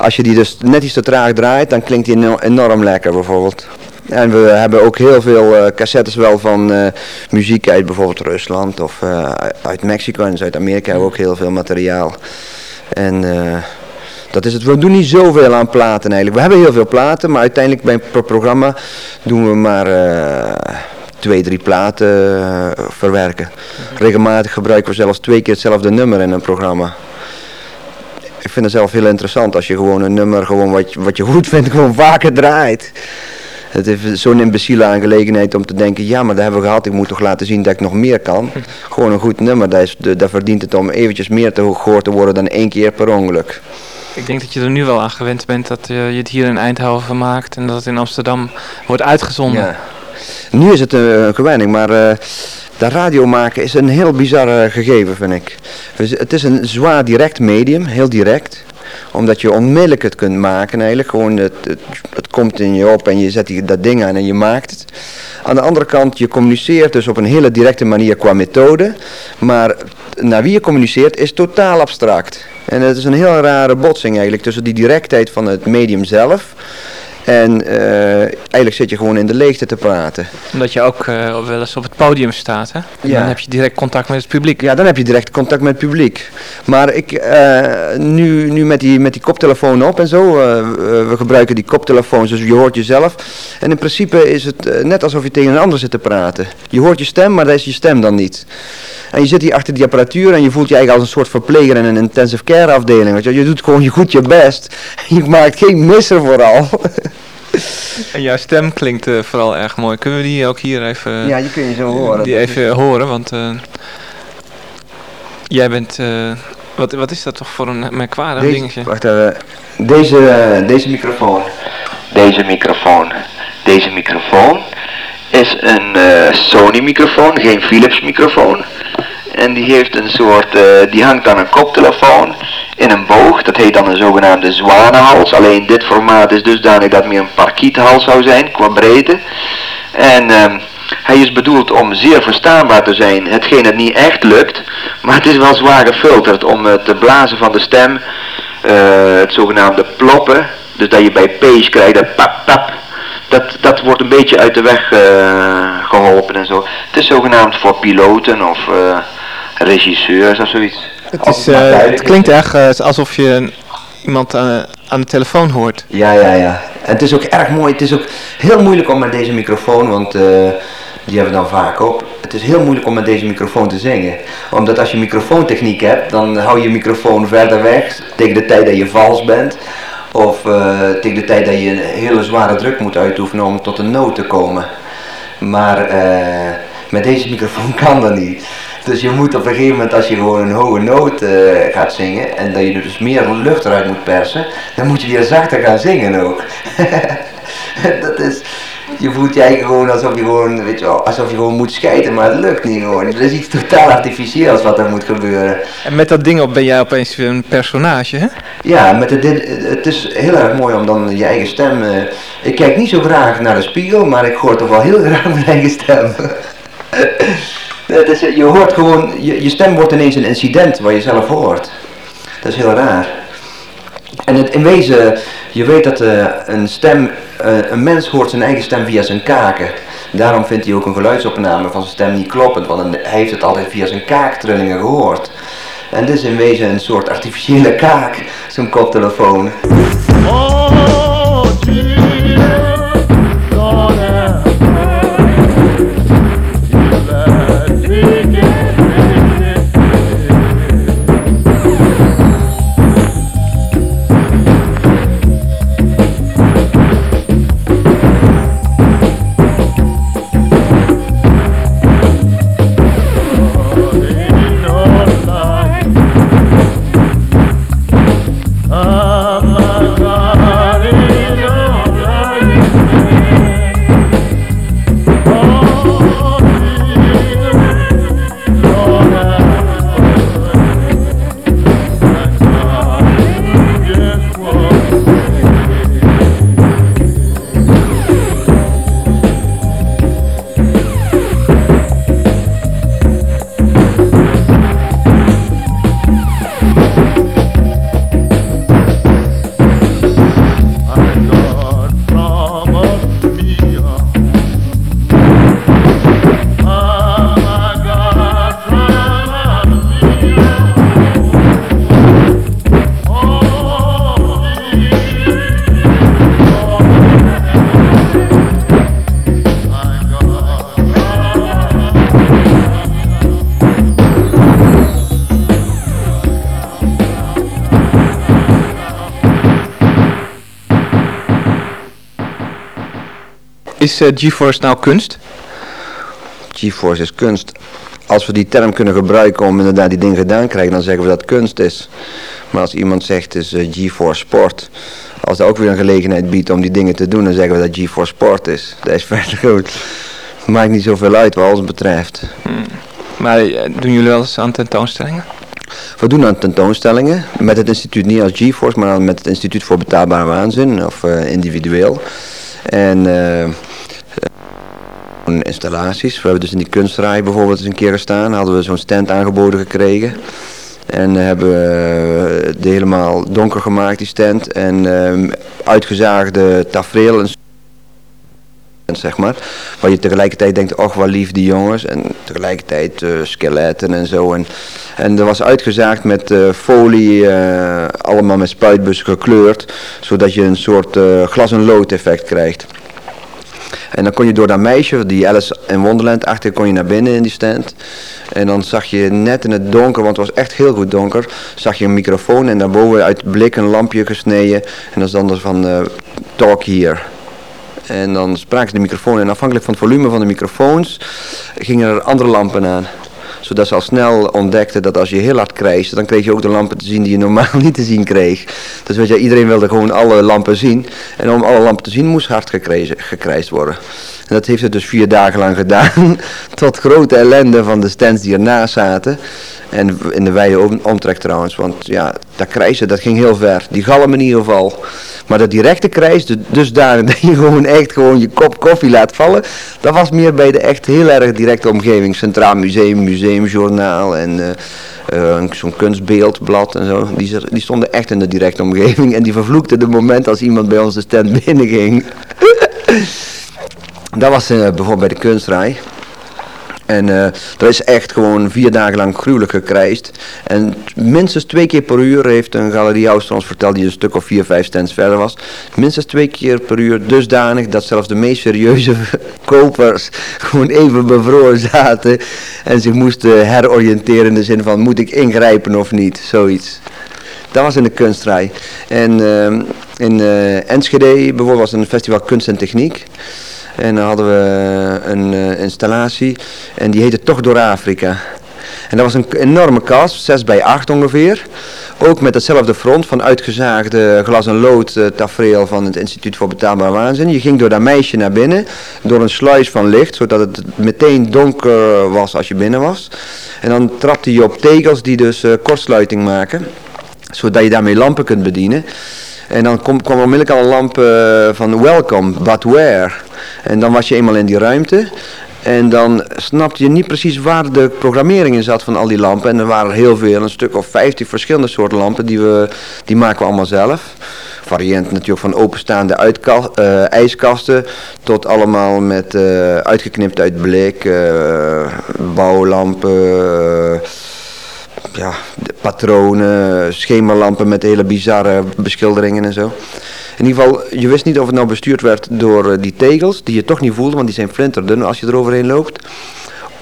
als je die dus net iets te traag draait, dan klinkt die enorm lekker bijvoorbeeld. En we hebben ook heel veel uh, cassettes wel van uh, muziek uit bijvoorbeeld Rusland of uh, uit Mexico en Zuid-Amerika hebben we ook heel veel materiaal. En dat is het. We doen niet zoveel aan platen eigenlijk. We hebben heel veel platen, maar uiteindelijk bij een programma doen we maar twee, drie platen verwerken. Regelmatig gebruiken we zelfs twee keer hetzelfde nummer in een programma vind het zelf heel interessant als je gewoon een nummer, gewoon wat, wat je goed vindt, gewoon vaker draait. Het is zo'n imbeciele aangelegenheid om te denken, ja maar dat hebben we gehad, ik moet toch laten zien dat ik nog meer kan. <laughs> Gewoon een goed nummer, dat, is, dat verdient het om eventjes meer te gehoord te worden dan één keer per ongeluk. Ik denk dat je er nu wel aan gewend bent dat je het hier in Eindhoven maakt en dat het in Amsterdam wordt uitgezonden. Ja. Nu is het een gewenning, maar... Uh, dat radio maken is een heel bizarre gegeven, vind ik. Het is een zwaar direct medium, heel direct omdat je onmiddellijk het kunt maken eigenlijk. Gewoon het, het, komt in je op en je zet die, dat ding aan en je maakt het. Aan de andere kant, je communiceert dus op een hele directe manier qua methode. Maar naar wie je communiceert is totaal abstract. En het is een heel rare botsing eigenlijk tussen die directheid van het medium zelf en uh, eigenlijk zit je gewoon in de leegte te praten. Omdat je ook uh, wel eens op het podium staat, hè? Ja. Dan heb je direct contact met het publiek. Ja, dan heb je direct contact met het publiek. Maar ik, uh, nu, nu met, die, met die koptelefoon op en zo, we gebruiken die koptelefoons, dus je hoort jezelf. En in principe is het net alsof je tegen een ander zit te praten. Je hoort je stem, maar dat is je stem dan niet. En je zit hier achter die apparatuur en je voelt je eigenlijk als een soort verpleger in een intensive care afdeling. Weet je. je doet gewoon je goed je best. <laughs> Je maakt geen misser vooral. <laughs> <laughs> En jouw stem klinkt uh, vooral erg mooi. Kunnen we die ook hier even... Ja, die kun je zo horen. Die even horen, want uh, jij bent... Uh, wat, wat is dat toch voor een merkwaardig deze, dingetje? Wacht even. Deze, deze microfoon. Deze microfoon. Deze microfoon is een Sony microfoon, geen Philips microfoon. En die heeft een soort, die hangt aan een koptelefoon in een boog. Dat heet dan een zogenaamde zwanenhals. Alleen dit formaat is dusdanig dat meer een parkiethals zou zijn qua breedte. En um, hij is bedoeld om zeer verstaanbaar te zijn, hetgeen het niet echt lukt. Maar het is wel zwaar gefilterd om uh, te blazen van de stem. Uh, het zogenaamde ploppen. Dus dat je bij P's krijgt, dat pap pap. Dat, dat wordt een beetje uit de weg uh, geholpen en zo. Het is zogenaamd voor piloten of regisseurs of zoiets. Het, is, uh, het klinkt echt uh, alsof je iemand uh, aan de telefoon hoort. Ja, ja, ja. En het is ook erg mooi. Het is ook heel moeilijk om met deze microfoon, want die hebben we dan vaak op. Het is heel moeilijk om met deze microfoon te zingen. Omdat als je microfoontechniek hebt, dan hou je microfoon verder weg tegen de tijd dat je vals bent. Of tegen de tijd dat je een hele zware druk moet uitoefenen om tot een noot te komen. Maar met deze microfoon <laughs> kan dat niet. Dus je moet op een gegeven moment, als je gewoon een hoge noot uh, gaat zingen en dat je dus meer lucht eruit moet persen, dan moet je weer zachter gaan zingen ook. <laughs> dat is, je voelt je eigenlijk gewoon alsof je gewoon, weet je wel, alsof je gewoon moet scheiden, maar het lukt niet gewoon. Er is iets totaal artificieels wat er moet gebeuren. En met dat ding op ben jij opeens een personage, hè? Ja, met het, het is heel erg mooi om dan je eigen stem... Uh, ik kijk niet zo graag naar de spiegel, maar ik hoor toch wel heel <laughs> graag mijn eigen stem. Het is, je hoort gewoon, je, stem wordt ineens een incident waar je zelf hoort. Dat is heel raar. En het, in wezen, je weet dat uh, een stem, uh, een mens hoort zijn eigen stem via zijn kaken. Daarom vindt hij ook een geluidsopname van zijn stem niet kloppend, want hij heeft het altijd via zijn kaaktrillingen gehoord. En dit is in wezen een soort artificiële kaak, zo'n koptelefoon. Oh, Is uh, GeForce nou kunst? GeForce is kunst. Als we die term kunnen gebruiken om inderdaad die dingen gedaan te krijgen, dan zeggen we dat kunst is. Maar als iemand zegt is uh, GeForce sport, als dat ook weer een gelegenheid biedt om die dingen te doen, dan zeggen we dat GeForce sport is. <laughs> Dat is verder goed. Maakt niet zoveel uit wat ons betreft. Hmm. Maar uh, doen jullie wel eens aan tentoonstellingen? We doen aan tentoonstellingen met het instituut niet als GeForce, maar met het instituut voor betaalbare waanzin of individueel. En installaties. We hebben dus in die kunstrij bijvoorbeeld eens een keer gestaan. Hadden we zo'n stand aangeboden gekregen. En hebben we de helemaal donker gemaakt, die stand. En uh, uitgezaagde tafereel zeg maar. Waar je tegelijkertijd denkt, och wat lief die jongens. En tegelijkertijd uh, skeletten en zo. En, en er was uitgezaagd met folie, allemaal met spuitbussen gekleurd. Zodat je een soort glas- en lood effect krijgt. En dan kon je door dat meisje, die Alice in Wonderland achter, kon je naar binnen in die stand. En dan zag je net in het donker, want het was echt heel goed donker, zag je een microfoon en daarboven uit blik een lampje gesneden. En dat is dan dus van uh, talk hier. En dan spraken ze de microfoon en afhankelijk van het volume van de microfoons gingen er andere lampen aan zodat ze al snel ontdekten dat als je heel hard krijgt, dan kreeg je ook de lampen te zien die je normaal <laughs> niet te zien kreeg. Dus weet je, iedereen wilde gewoon alle lampen zien. En om alle lampen te zien moest hard gekrijsd worden. En dat heeft het dus vier dagen lang gedaan. <laughs> Tot grote ellende van de stands die ernaast zaten. En in de wijde omtrek trouwens. Want ja, dat krijsen, dat ging heel ver. Die galmen in ieder geval. Maar dat directe krijs, dus daar <laughs> dat je gewoon echt gewoon je kop koffie laat vallen. Dat was meer bij de echt heel erg directe omgeving. Centraal Museum, Museumjournaal en uh, uh, zo'n kunstbeeldblad en zo. Die, die stonden echt in de directe omgeving. En die vervloekten de moment als iemand bij ons de stand <laughs> binnenging. dat was uh, bijvoorbeeld bij de kunstrij. En uh, dat is echt gewoon vier dagen lang gruwelijk gekrijsd. En minstens twee keer per uur heeft een galeriehuis ons verteld, die een stuk of vier, vijf stands verder was. Minstens twee keer per uur dusdanig dat zelfs de meest serieuze <laughs> kopers gewoon even bevroren zaten. En zich moesten heroriënteren in de zin van, moet ik ingrijpen of niet? Zoiets. Dat was in de kunstrij. En uh, in uh, Enschede bijvoorbeeld was een festival kunst en techniek. En dan hadden we een uh, installatie en die heette Toch door Afrika. En dat was een enorme kast, 6 bij 8 ongeveer. ook met hetzelfde front van uitgezaagde glas en lood uh, tafereel van het Instituut voor Betaalbaar Waanzin. Je ging door dat meisje naar binnen, door een sluis van licht, zodat het meteen donker was als je binnen was. En dan trapte je op tegels die dus kortsluiting maken, zodat je daarmee lampen kunt bedienen. En dan kwam, onmiddellijk al een lamp van welcome, but where? En dan was je eenmaal in die ruimte. En dan snapte je niet precies waar de programmering in zat van al die lampen. En er waren heel veel, een stuk of 50 verschillende soorten lampen. Die, we, die maken we allemaal zelf. Variënt natuurlijk van openstaande uh, ijskasten tot allemaal met uh, uitgeknipt uit blik, uh, bouwlampen, ja, patronen, schemalampen met hele bizarre beschilderingen en zo. In ieder geval, je wist niet of het nou bestuurd werd door die tegels, die je toch niet voelde, want die zijn flinterdun als je eroverheen loopt.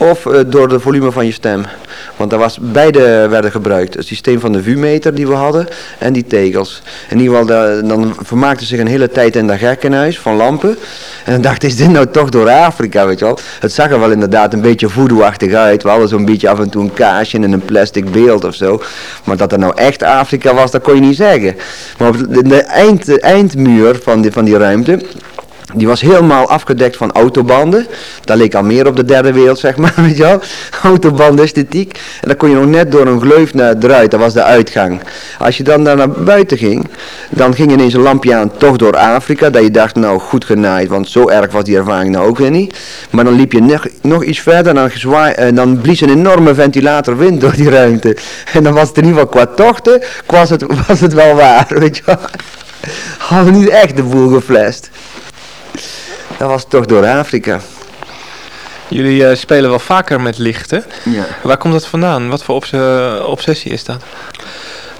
Of uh, door de volume van je stem. Want daar was, beide werden gebruikt. Het systeem van de vuurmeter die we hadden en die tegels. In ieder geval, de, dan vermaakte zich een hele tijd in dat gekkenhuis van lampen. En dan dacht is dit nou toch door Afrika, weet je wel. Het zag er wel inderdaad een beetje voodoo-achtig uit. We hadden zo'n beetje af en toe een kaasje en een plastic beeld of zo. Maar dat het nou echt Afrika was, dat kon je niet zeggen. Maar op de, de eind, eindmuur van van die ruimte die was helemaal afgedekt van autobanden. Dat leek al meer op de derde wereld, zeg maar, <laughs> weet je wel. Autobandesthetiek. En dan kon je nog net door een gleuf naar eruit, dat was de uitgang. Als je dan daar naar buiten ging, dan ging ineens een lampje aan, toch door Afrika. Dat je dacht, nou, goed genaaid, want zo erg was die ervaring nou ook weer niet. Maar dan liep je nog, nog iets verder en dan, en dan blies een enorme ventilator wind door die ruimte. <laughs> En dan was het in ieder geval qua tochten, was het, <laughs> was het wel waar, weet je wel. Hadden niet echt de boel geflasht. Dat was toch door Afrika. Jullie uh, spelen wel vaker met lichten. Ja. Waar komt dat vandaan? Wat voor obs obsessie is dat?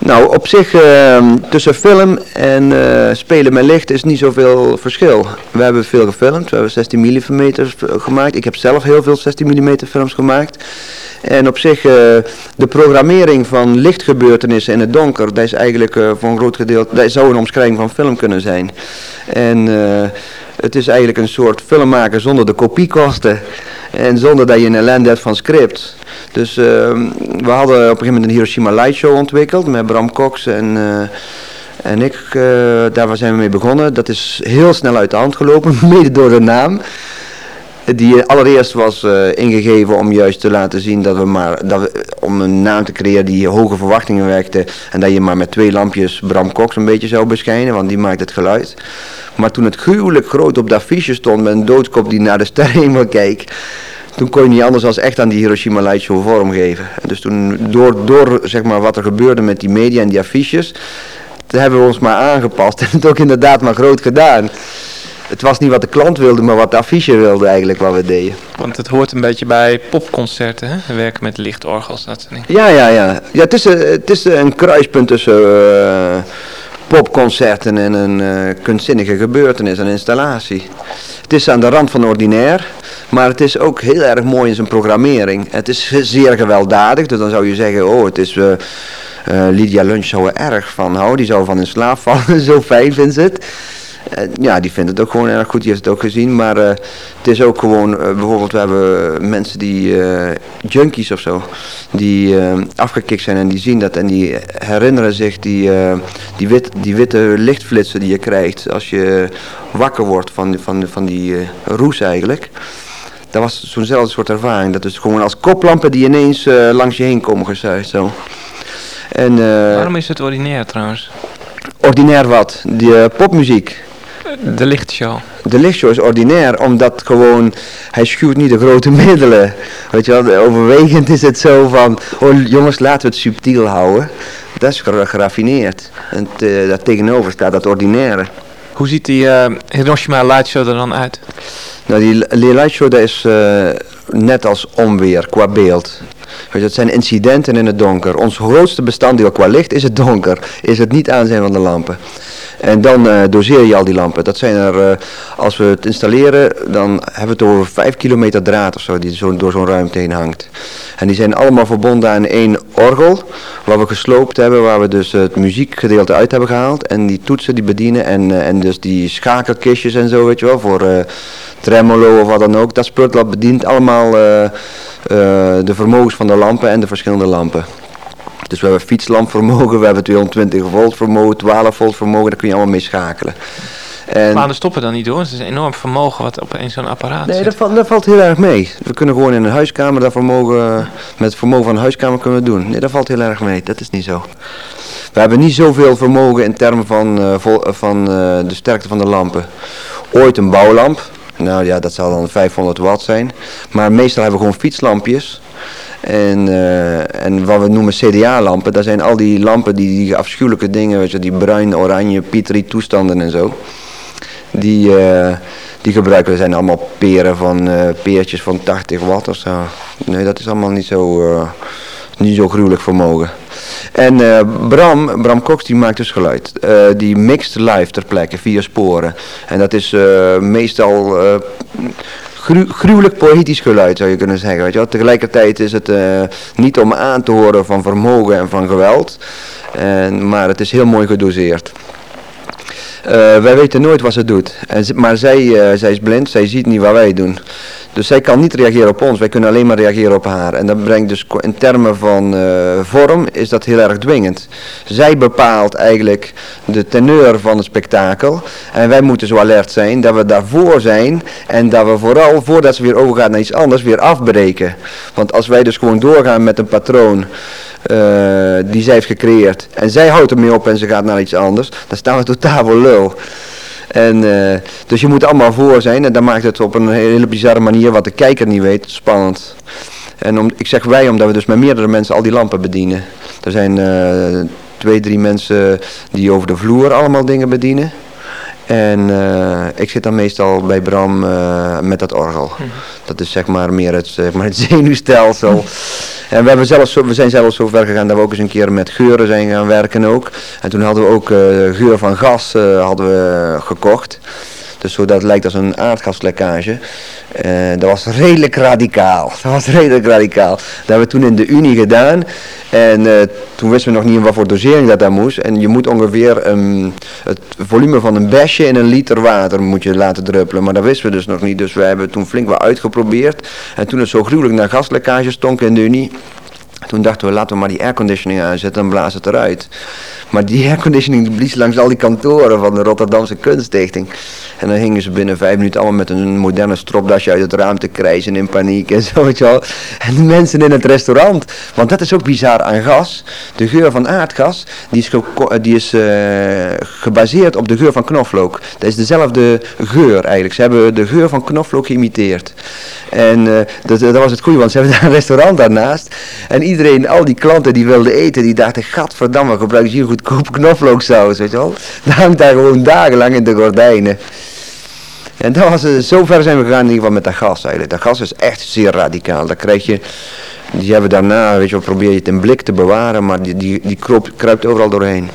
Nou, op zich uh, tussen film en uh, spelen met licht is niet zoveel verschil. We hebben veel gefilmd, we hebben 16 mm gemaakt. Ik heb zelf heel veel 16 mm films gemaakt. En op zich, uh, de programmering van lichtgebeurtenissen in het donker, dat is eigenlijk voor een groot gedeelte, dat zou een omschrijving van film kunnen zijn. En het is eigenlijk een soort film maken zonder de kopiekosten. En zonder dat je een ellende hebt van script. Dus uh, we hadden op een gegeven moment een Hiroshima Light Show ontwikkeld met Bram Cox en, uh, en ik. Uh, daar zijn we mee begonnen. Dat is heel snel uit de hand gelopen, <laughs> mede door de naam. Die allereerst was ingegeven om juist te laten zien dat we maar, dat we, om een naam te creëren die hoge verwachtingen wekte. En dat je maar met twee lampjes Bram Cox een beetje zou beschijnen, want die maakt het geluid. Maar toen het gruwelijk groot op dat affiche stond met een doodkop die naar de sterrenhemel keek, toen kon je niet anders dan echt aan die Hiroshima Light Show vormgeven. En dus toen, door, door zeg maar, wat er gebeurde met die media en die affiches, hebben we ons maar aangepast en het ook inderdaad maar groot gedaan. Het was niet wat de klant wilde, maar wat de affiche wilde eigenlijk wat we deden. Want het hoort een beetje bij popconcerten, hè? Werken met lichtorgels, dat soort dingen. Ja, ja, ja. ja het, is, het is een kruispunt tussen... Uh, popconcerten en een uh, kunstzinnige gebeurtenis, een installatie. Het is aan de rand van ordinair, maar het is ook heel erg mooi in zijn programmering. Het is zeer gewelddadig, dus dan zou je zeggen, oh het is... Uh, uh, Lydia Lunch zou er erg van houden, die zou van in slaap vallen, <laughs> zo fijn vindt ze het. Uh, ja, die vindt het ook gewoon erg goed, die heeft het ook gezien. Maar uh, het is ook gewoon, uh, bijvoorbeeld we hebben mensen die, junkies of zo, die afgekikt zijn en die zien dat en die herinneren zich die, die, wit, die witte lichtflitsen die je krijgt als je wakker wordt van, van, van die roes eigenlijk. Dat was zo'nzelfde soort ervaring. Dat is gewoon als koplampen die ineens langs je heen komen gezuigd zo. En, Waarom is het ordinair trouwens? Ordinair wat? Die popmuziek. De lichtshow. De lichtshow is ordinair, omdat gewoon, hij schuwt niet de grote <laughs> middelen. Weet je wel, overwegend is het zo van, oh jongens laten we het subtiel houden. Dat is geraffineerd. En daar tegenover staat dat ordinaire. Hoe ziet die uh, Hiroshima Lightshow er dan uit? Nou, die Lightshow dat is uh, net als onweer qua beeld. Weet je, het zijn incidenten in het donker. Ons grootste bestanddeel qua licht is het donker. Is het niet aanzien van de lampen. En dan uh, doseer je al die lampen. Dat zijn er, uh, als we het installeren, dan hebben we het over 5 kilometer draad of zo die zo, door zo'n ruimte heen hangt. En die zijn allemaal verbonden aan één orgel, waar we gesloopt hebben, waar we dus het muziekgedeelte uit hebben gehaald. En die toetsen die bedienen en, uh, en dus die schakelkistjes en zo, weet je wel, voor tremolo of wat dan ook. Dat spul dat bedient allemaal de vermogens van de lampen en de verschillende lampen. Dus we hebben fietslampvermogen, we hebben 220 volt vermogen, 12 volt vermogen, daar kun je allemaal mee schakelen. En... Maar stoppen dan niet door? Het is een enorm vermogen wat op zo'n apparaat nee, zit. dat valt, dat valt heel erg mee. We kunnen gewoon in een huiskamer dat vermogen, met het vermogen van een huiskamer kunnen we doen. Nee, dat valt heel erg mee. Dat is niet zo. We hebben niet zoveel vermogen in termen van, uh, vol, van uh, de sterkte van de lampen. Ooit een bouwlamp. Nou ja, dat zal dan 500 watt zijn. Maar meestal hebben we gewoon fietslampjes. En, uh, en wat we noemen CDA-lampen, dat zijn al die lampen, die, die afschuwelijke dingen, weet je, die bruin, oranje, pietri toestanden en zo. Die, uh, die gebruiken we zijn allemaal peren van, uh, peertjes van 80 watt of zo. Nee, dat is allemaal niet zo, niet zo gruwelijk vermogen. En Bram, Bram Cox die maakt dus geluid. Die mixt live ter plekke via sporen. En dat is meestal gru gruwelijk poëtisch geluid zou je kunnen zeggen. Weet je? Tegelijkertijd is het niet om aan te horen van vermogen en van geweld. En, maar het is heel mooi gedoseerd. Wij weten nooit wat ze doet. Maar zij, zij is blind, zij ziet niet wat wij doen. Dus zij kan niet reageren op ons, wij kunnen alleen maar reageren op haar. En dat brengt dus in termen van uh, vorm, is dat heel erg dwingend. Zij bepaalt eigenlijk de teneur van het spektakel. En wij moeten zo alert zijn dat we daarvoor zijn. En dat we vooral, voordat ze weer overgaat naar iets anders, weer afbreken. Want als wij dus gewoon doorgaan met een patroon... Uh, die zij heeft gecreëerd. En zij houdt ermee op en ze gaat naar iets anders. Dan staan we totaal voor lul. En, uh, dus je moet allemaal voor zijn en dat maakt het op een hele bizarre manier, wat de kijker niet weet, spannend. En om, ik zeg wij omdat we dus met meerdere mensen al die lampen bedienen. Er zijn uh, twee, drie mensen die over de vloer allemaal dingen bedienen. En uh, ik zit dan meestal bij Bram uh, met dat orgel. Hm. Dat is zeg maar meer het, zeg maar het <laughs> zenuwstelsel. En we, hebben zelfs, we zijn zelfs zo ver gegaan dat we ook eens een keer met geuren zijn gaan werken ook. En toen hadden we ook uh, geur van gas hadden we gekocht. Dus zodat het lijkt als een aardgaslekkage. Uh, dat was redelijk radicaal. <laughs> Dat was redelijk radicaal. Dat hebben we toen in de Unie gedaan. En uh, toen wisten we nog niet in wat voor dosering dat daar moest. En je moet ongeveer um, het volume van een besje in een liter water moet je laten druppelen. Maar dat wisten we dus nog niet. Dus we hebben toen flink wat uitgeprobeerd. En toen het zo gruwelijk naar gaslekkage stonk in de Unie. Toen dachten we, laten we maar die airconditioning aanzetten en blazen het eruit. Maar die airconditioning blies langs al die kantoren van de Rotterdamse Kunststichting. En dan hingen ze binnen vijf minuten allemaal met een moderne stropdasje uit het raam te krijzen in paniek en zo. En de mensen in het restaurant, want dat is ook bizar aan gas. De geur van aardgas, die is, die is uh, gebaseerd op de geur van knoflook. Dat is dezelfde geur eigenlijk. Ze hebben de geur van knoflook geïmiteerd. En uh, dat, dat, was het goede, want ze hebben daar een restaurant daarnaast. En iedereen, al die klanten die wilden eten, die dachten, gadverdamme, gebruik je hier goedkoop knoflooksaus, weet je wel. Dat hangt daar gewoon dagenlang in de gordijnen. En dat was, zo ver zijn we gegaan in ieder geval met dat gas eigenlijk. Dat gas is echt zeer radicaal. Dat krijg je, die hebben daarna, weet je wel, probeer je het in blik te bewaren, maar die, die, die kroop, kruipt overal doorheen.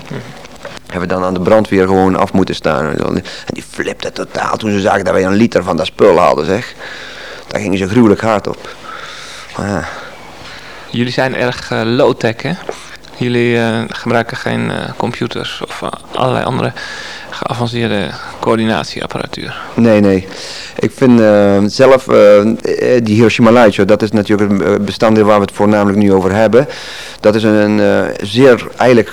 Hebben we dan aan de brandweer gewoon af moeten staan. En die flipte totaal toen ze zagen dat wij een liter van dat spul hadden, zeg. Daar gingen ze gruwelijk hard op. Ja. Jullie zijn erg uh, low-tech, hè? Jullie uh, gebruiken geen uh, computers of allerlei andere geavanceerde coördinatieapparatuur. Nee, nee. Ik vind uh, zelf uh, die Hiroshima Light dat is natuurlijk een bestanddeel waar we het voornamelijk nu over hebben. Dat is een, zeer eigenlijk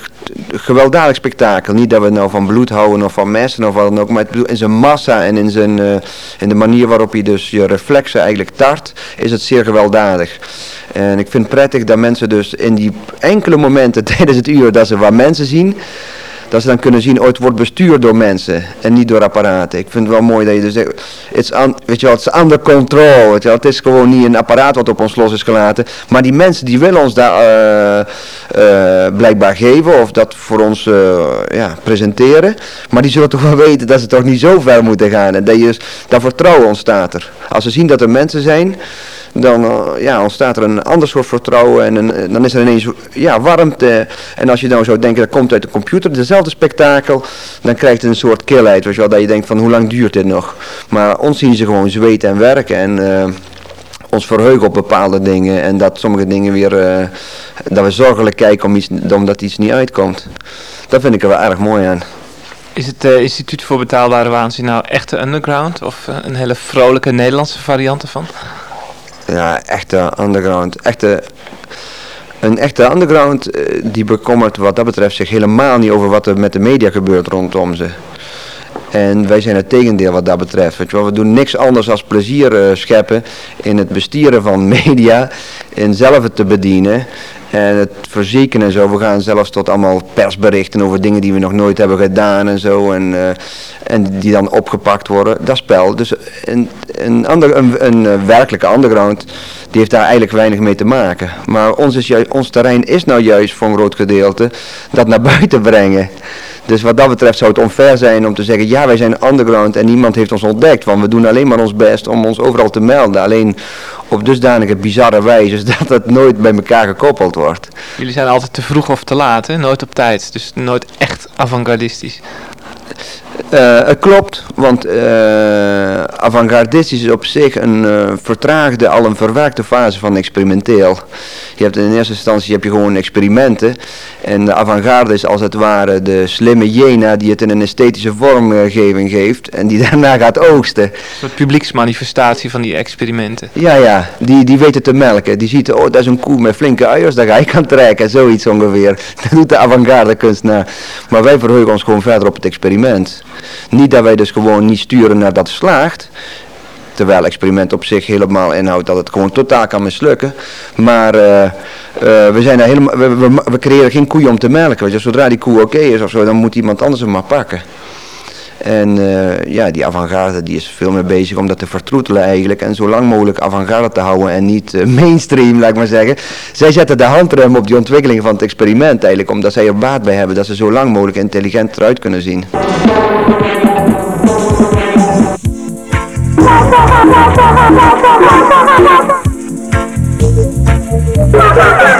gewelddadig spektakel. Niet dat we nou van bloed houden of van messen of wat dan ook, maar in zijn massa en in, zijn, in de manier waarop je dus je reflexen eigenlijk tart, is het zeer gewelddadig. En ik vind het prettig dat mensen dus in die enkele momenten <laughs> tijdens het uur dat ze wat mensen zien, dat ze dan kunnen zien, het wordt bestuurd door mensen en niet door apparaten. Ik vind het wel mooi dat je dus zegt, weet je het is under control, het is gewoon niet een apparaat wat op ons los is gelaten, maar die mensen die willen ons daar uh, uh, blijkbaar geven of dat voor ons uh, ja, presenteren, maar die zullen toch wel weten dat ze toch niet zo ver moeten gaan en dat, je, dat vertrouwen ontstaat er. Als ze zien dat er mensen zijn dan uh, ja, ontstaat er een ander soort vertrouwen en een, dan is er ineens ja, warmte. En als je dan zou denken, dat komt uit de computer, dezelfde spektakel, dan krijgt het een soort kilheid, weet je wel, dat je denkt van hoe lang duurt dit nog. Maar ons zien ze gewoon zweten en werken en uh, ons verheugen op bepaalde dingen en dat sommige dingen weer, dat we zorgelijk kijken om iets, omdat iets niet uitkomt. Dat vind ik er wel erg mooi aan. Is het Instituut voor Betaalbare Waanzin nou echte underground of een hele vrolijke Nederlandse variant ervan? Ja, echte underground. Echte, een echte underground eh, die bekommert wat dat betreft zich helemaal niet over wat er met de media gebeurt rondom ze. En wij zijn het tegendeel wat dat betreft. We doen niks anders dan plezier eh, scheppen in het bestieren van <laughs> media, in zelf het te bedienen. En het verzekeren en zo. We gaan zelfs tot allemaal persberichten over dingen die we nog nooit hebben gedaan en zo. En, eh, en die dan opgepakt worden. Dat spel. Dus een, een, een, een eh, werkelijke underground, die heeft daar eigenlijk weinig mee te maken. Maar ons, is juist, ons terrein is nou juist voor een groot gedeelte dat naar buiten brengen. Dus wat dat betreft zou het onfair zijn om te zeggen, ja wij zijn underground en niemand heeft ons ontdekt. Want we doen alleen maar ons best om ons overal te melden. Alleen op dusdanige bizarre wijze <laughs> dat het nooit bij elkaar gekoppeld wordt. Jullie zijn altijd te vroeg of te laat, nooit op tijd. Dus nooit echt avant-gardistisch. Uh, het klopt, want uh, avant-gardistisch is op zich een uh, vertraagde, al een verwerkte fase van experimenteel. Je hebt in eerste instantie heb je gewoon experimenten en de avant-garde is als het ware de slimme jena die het in een esthetische vormgeving geeft en die <laughs> daarna gaat oogsten. Een soort publieksmanifestatie van die experimenten. Ja, ja, die, die weten te melken. Die ziet, oh dat is een koe met flinke uiers, daar ga ik aan trekken, zoiets ongeveer. <laughs> Dat doet de avant-garde kunstenaar. Maar wij verheugen ons gewoon verder op het experiment. Niet dat wij dus gewoon niet sturen naar dat slaagt. Terwijl experiment op zich helemaal inhoudt dat het gewoon totaal kan mislukken. Maar uh, uh, we, zijn er helemaal, we, we, creëren geen koeien om te melken. Je. Zodra die koe oké is of zo, dan moet iemand anders hem maar pakken. En eh, ja, die avantgarde die is veel meer bezig om dat te vertroetelen eigenlijk. En zo lang mogelijk avant-garde te houden en niet eh, <laughs> mainstream, laat ik maar zeggen. Zij zetten de handrem op die ontwikkeling van het experiment eigenlijk. Omdat zij er baat bij hebben dat ze zo lang mogelijk intelligent eruit kunnen zien. <laughs>